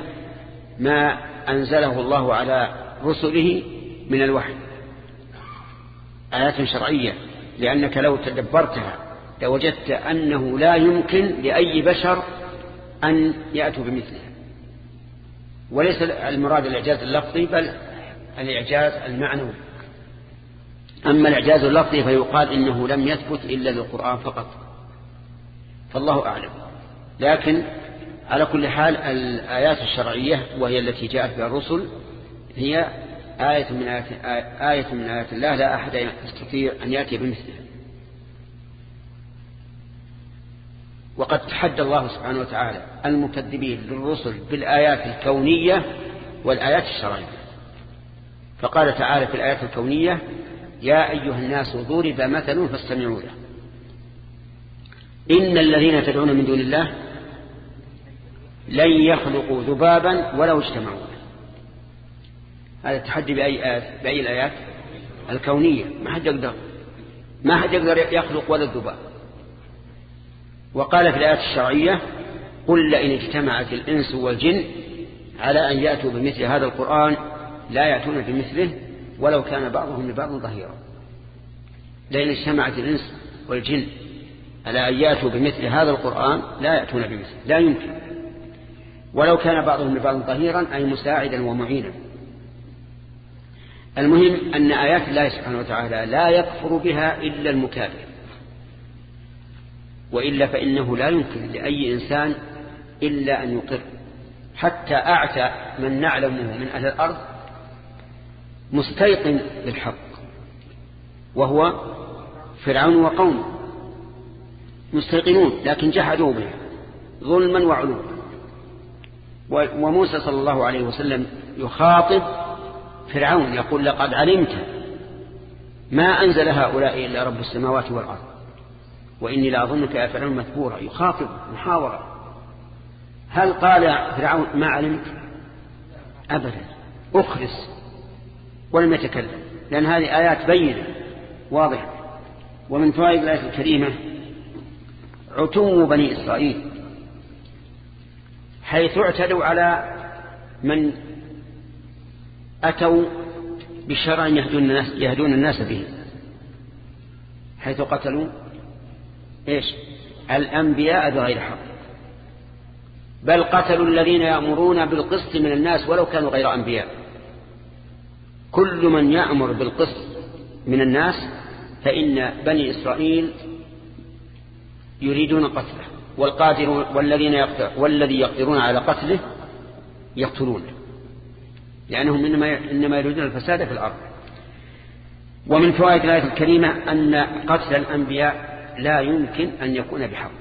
ما أنزله الله على رسله من الوحي. آيات شرعية لأنك لو تدبرتها لوجدت أنه لا يمكن لأي بشر أن يأتوا بمثلها وليس المراد الإعجاز اللفظي بل الإعجاز المعنوي. أما الإعجاز اللفظي فيقال إنه لم يثبت إلا للقرآن فقط. فالله أعلم. لكن على كل حال الآيات الشرعية وهي التي جاءت بها الرسل هي آية من آيات, آية من آيات الله لا أحد يستطيع أن يأتي بمثلها. وقد تحدى الله سبحانه وتعالى المكذبين للرسل بالآيات الكونية والآيات الشرعية. فقال تعالى في الآيات الكونية يا أيها الناس ضرب مثل فاستمعوا له. إن الذين تدعون من دون الله لن يخلقوا ذبابا ولو اجتمعوا. هذا التحدي بأي آيات بأي الآيات؟ الكونية. ما حد يقدر ما حد يقدر يخلق ولا الذباب. وقال في الآيات الشرعية قل لئن اجتمعت الإنس والجن على أن يأتوا بمثل هذا القرآن لا يأتون بمثله ولو كان بعضهم لبعض ظهيرا. لئن اجتمعت الإنس والجن على أن يأتوا بمثل هذا القرآن لا يأتون بمثله لا يمكن. ولو كان بعضهم لبعض ظهيرا أي مساعدا ومعينا. المهم أن آيات الله سبحانه وتعالى لا يكفر بها إلا المكافر. وإلا فإنه لا يمكن لأي إنسان إلا أن يقر. حتى أعتى من نعلمه من أهل الأرض مستيقن بالحق وهو فرعون وقومه مستيقنون لكن جحدوا به ظلما وعلوا. وموسى صلى الله عليه وسلم يخاطب فرعون يقول لقد علمت ما أنزل هؤلاء إلا رب السماوات والأرض. وإني لأظنك يا فرعون مثبورا يخاطب محاورة. هل قال فرعون ما علمت؟ أبدا. أخرس ولم يتكلم لأن هذه آيات بينة واضحة. ومن فوائد الآية الكريمة عتو بني إسرائيل. حيث اعتدوا على من أتوا بشرع يهدون الناس, يهدون الناس به. حيث قتلوا إيش؟ الأنبياء بغير حق. بل قتلوا الذين يأمرون بالقسط من الناس ولو كانوا غير أنبياء. كل من يأمر بالقسط من الناس فإن بني إسرائيل يريدون قتله والقادر والذين والذي يقدرون على قتله يقتلونه لأنهم إنما, إنما يريدون الفساد في الأرض. ومن فوائد الآية الكريمة أن قتل الأنبياء لا يمكن أن يكون بحق.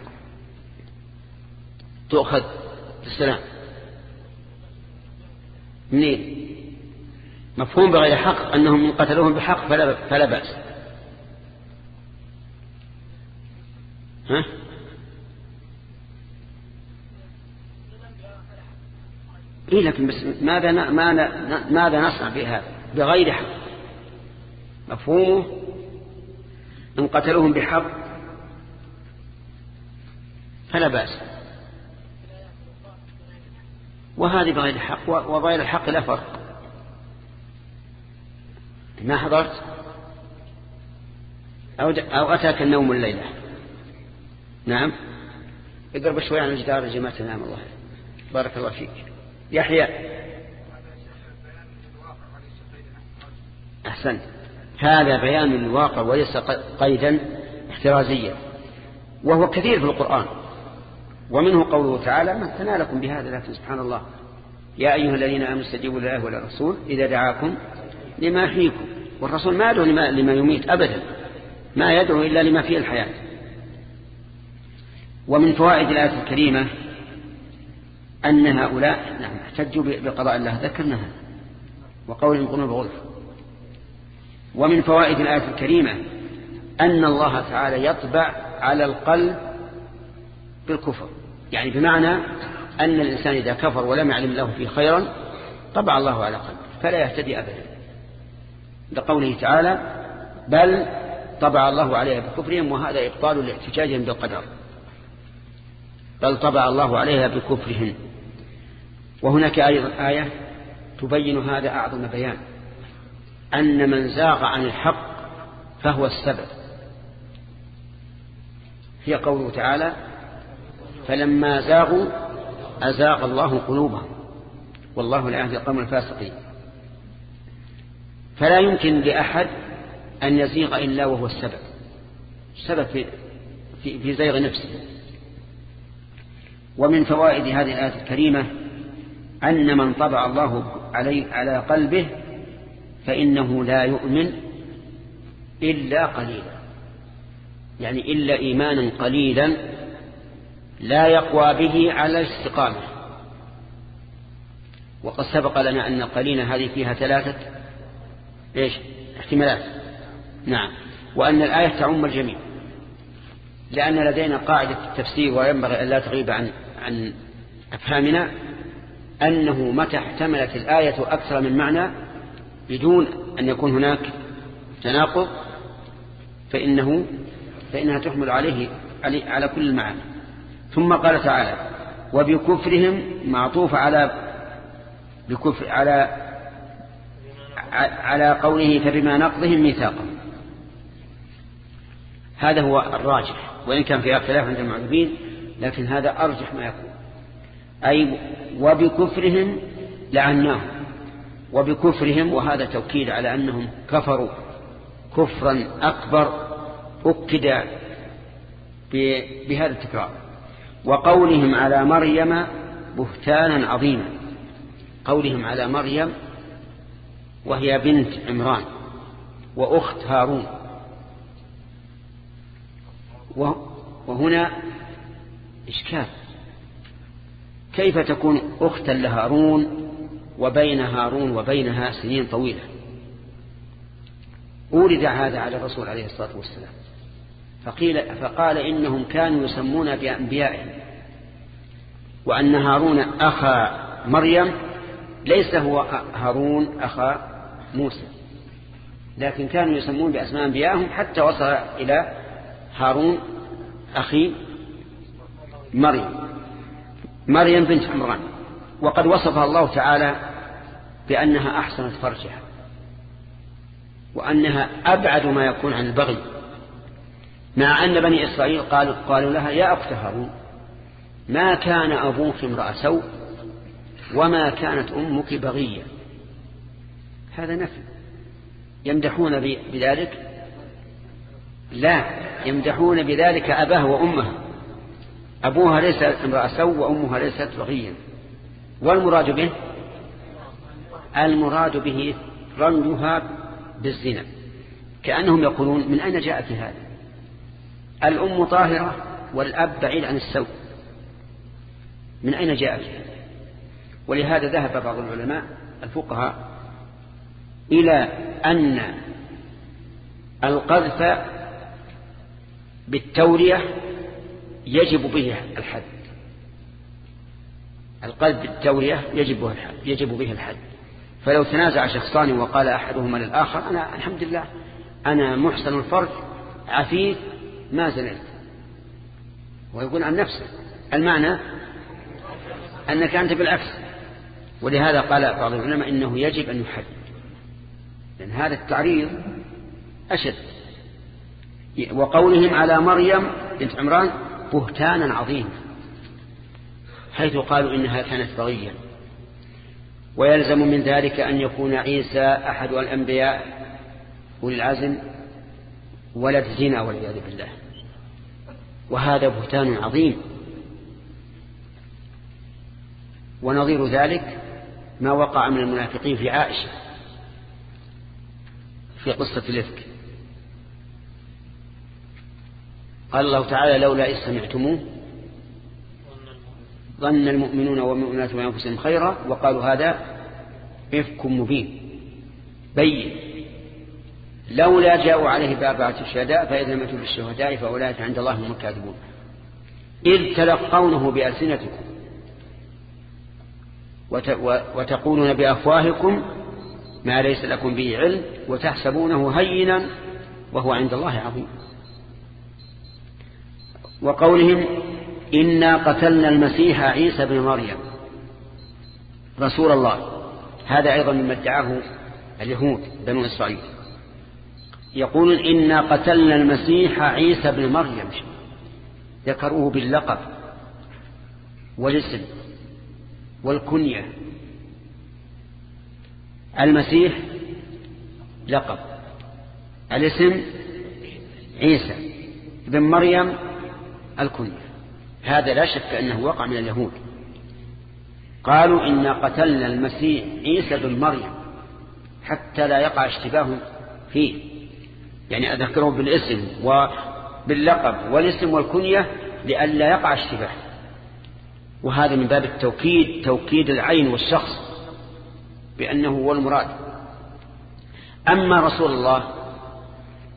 تؤخذ. السلام. منين؟ مفهوم بغير حق أنهم قتلوهم بحق فلا, فلا بأس. ها؟ إيه لكن بس ماذا ماذا نصنع في هذا؟ بغير حق. مفهومه؟ إن قتلوهم بحق فلا بأس. وهذه بغير الحق وغير الحق لا فرق. ما حضرت؟ أو, أو أتاك النوم الليلة. نعم. اقرب شوي عن الجدار يا جماعة نعم الله. بارك الله فيك. يحيى. أحسنت هذا بيان الواقع وليس قيدا احترازيا. وهو كثير في القرآن. ومنه قوله تعالى مثنى لكم بهذا لكن سبحان الله. يا أيها الذين آمنوا استجيبوا لله وللرسول إذا دعاكم لما يحييكم والرسول ما يدعو لما, يميت أبدا ما يدعو إلا لما فيه الحياة. ومن فوائد الآية الكريمة أن هؤلاء نعم احتجوا بقضاء الله ذكرناها. وقولهم قلوا بغلف ومن فوائد الآية الكريمة أن الله تعالى يطبع على القلب بالكفر. يعني بمعنى أن الإنسان إذا كفر ولم يعلم له فيه خيرا طبع الله على قلبه فلا يهتدي أبدا. لقوله تعالى بل طبع الله عليها بكفرهم وهذا إبطال لاحتجاجهم بالقدر. بل طبع الله عليها بكفرهم. وهناك أيضا آية تبين هذا أعظم بيان. أن من زاغ عن الحق فهو السبب. هي قوله تعالى فلما زاغوا أزاغ الله قلوبهم. والله يهدي القوم الفاسقين. فلا يمكن لأحد أن يزيغ إلا وهو السبب. السبب في, في, في زيغ نفسه. ومن فوائد هذه الآية الكريمة أن من طبع الله علي على قلبه فإنه لا يؤمن إلا قليلا. يعني إلا إيمانا قليلا لا يقوى به على الاستقامة. وقد سبق لنا أن القليلة هذه فيها ثلاثة إيش؟ احتمالات. نعم. وأن الآية تعم الجميع. لأن لدينا قاعدة التفسير وينبغي أن لا تغيب عن عن أفهمنا أنه متى احتملت الآية أكثر من معنى بدون أن يكون هناك تناقض فإنه فإنها تحمل عليه على كل المعاني. ثم قال تعالى وبكفرهم معطوف على بكفر على على قوله فبما نقضهم ميثاقا هذا هو الراجح وإن كان فيها اختلاف عند المعرفين لكن هذا أرجح ما يكون. أي وبكفرهم لعناهم. وبكفرهم وهذا توكيد على أنهم كفروا كفرا أكبر أكد بهذا التكرار. وقولهم على مريم بهتانا عظيما. قولهم على مريم وهي بنت عمران وأخت هارون. وهنا إشكال. كيف تكون أختا لهارون وبين هارون وبينها سنين طويلة؟ أورد هذا على الرسول عليه الصلاة والسلام. فقيل فقال إنهم كانوا يسمون بأنبيائهم وأن هارون أخا مريم ليس هو هارون أخا موسى. لكن كانوا يسمون بأسماء أنبيائهم حتى وصل إلى هارون أخي مريم. مريم بنت عمران. وقد وصفها الله تعالى بأنها أحسنت فرجها. وأنها أبعد ما يكون عن البغي. مع أن بني إسرائيل قالوا, قالوا لها يا أخت هارون ما كان أبوك امرأ سوء وما كانت أمك بغية. هذا نفي. يمدحون بذلك؟ لا يمدحون بذلك أباه وأمه. أبوها ليس امرأ سوء وأمها ليست بغيا والمراد به؟ المراد به رميها بالزنا. كأنهم يقولون من أين جاءت هذا الأم طاهرة والأب بعيد عن السوء. من أين جاءت؟ ولهذا ذهب بعض العلماء الفقهاء إلى أن القذف بالتورية يجب به الحد. القذف بالتورية يجب, يجب به الحد. فلو تنازع شخصان وقال أحدهما للآخر أنا الحمد لله أنا محسن الفرج عفيف ما زنيت. ويقول عن نفسه. المعنى أنك أنت بالعكس. ولهذا قال بعض العلماء إنه يجب أن يحد لأن هذا التعريض أشد. وقولهم على مريم بنت عمران بهتانا عظيما. حيث قالوا إنها كانت بغيا ويلزم من ذلك أن يكون عيسى أحد الأنبياء. أولي العزم. ولد زنا والعياذ بالله. وهذا بهتان عظيم. ونظير ذلك ما وقع من المنافقين في عائشة في قصة الإفك. قال الله تعالى لولا إذ سمعتموه ظن المؤمنون والمؤمنات بأنفسهم خيرا وقالوا هذا إفك مبين. بين. لولا جاءوا عليه بأربعة الشهداء فإذا ماتوا بالشهداء فأولئك عند الله هم الكاذبون. إذ تلقونه بألسنتكم وتقولون بأفواهكم ما ليس لكم به علم وتحسبونه هينا وهو عند الله عظيم. وقولهم إنا قتلنا المسيح عيسى بن مريم رسول الله. هذا أيضا مما ادعاه اليهود بنو إسرائيل. يقولون إنا قتلنا المسيح عيسى بن مريم. ذكروه باللقب والاسم والكنية. المسيح لقب. الاسم عيسى بن مريم الكنية. هذا لا شك أنه وقع من اليهود. قالوا إنا قتلنا المسيح عيسى بن مريم حتى لا يقع اشتباه فيه. يعني أذكره بالاسم وباللقب والاسم والكنية لئلا يقع اشتباه وهذا من باب التوكيد توكيد العين والشخص بأنه هو المراد. أما رسول الله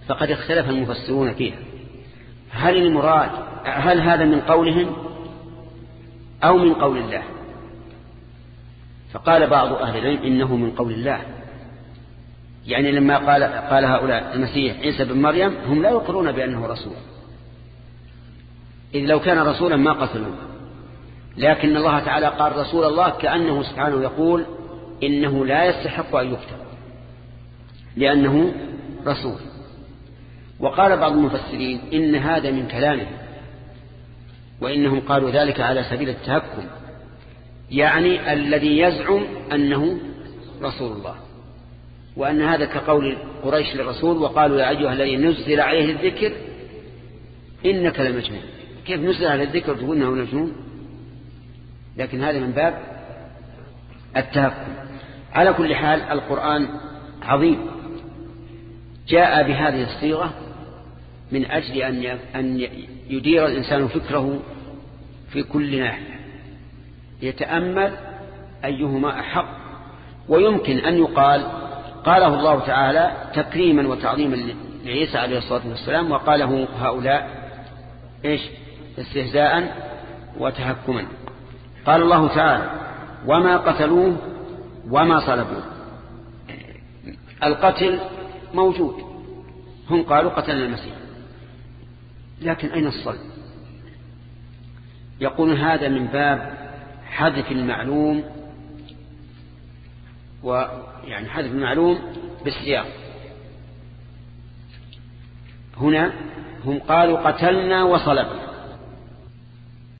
فقد اختلف المفسرون فيها. هل المراد هل هذا من قولهم أو من قول الله؟ فقال بعض أهل العلم إنه من قول الله. يعني لما قال, قال هؤلاء المسيح عيسى بن مريم هم لا يقرون بأنه رسول. إذ لو كان رسولا ما قتلوه. لكن الله تعالى قال رسول الله كأنه سبحانه يقول إنه لا يستحق أن يقتل. لأنه رسول. وقال بعض المفسرين إن هذا من كلامه. وإنهم قالوا ذلك على سبيل التهكم. يعني الذي يزعم أنه رسول الله. وأن هذا كقول قريش للرسول وقالوا يا أيها الذي نزل عليه الذكر إنك لمجنون. كيف نزل عليه الذكر تقول إنه مجنون؟ لكن هذا من باب التهكم. على كل حال القرآن عظيم. جاء بهذه الصيغة من أجل أن يدير الإنسان فكره في كل ناحية. يتأمل أيهما أحق. ويمكن أن يقال قاله الله تعالى تكريما وتعظيما لعيسى عليه الصلاة والسلام وقاله هؤلاء إيش؟ استهزاء وتهكما. قال الله تعالى وما قتلوه وما صلبوه. القتل موجود. هم قالوا قتلنا المسيح. لكن أين الصلب؟ يقول هذا من باب حذف المعلوم ويعني حذف المعلوم بالسياق. هنا هم قالوا قتلنا وصلبنا.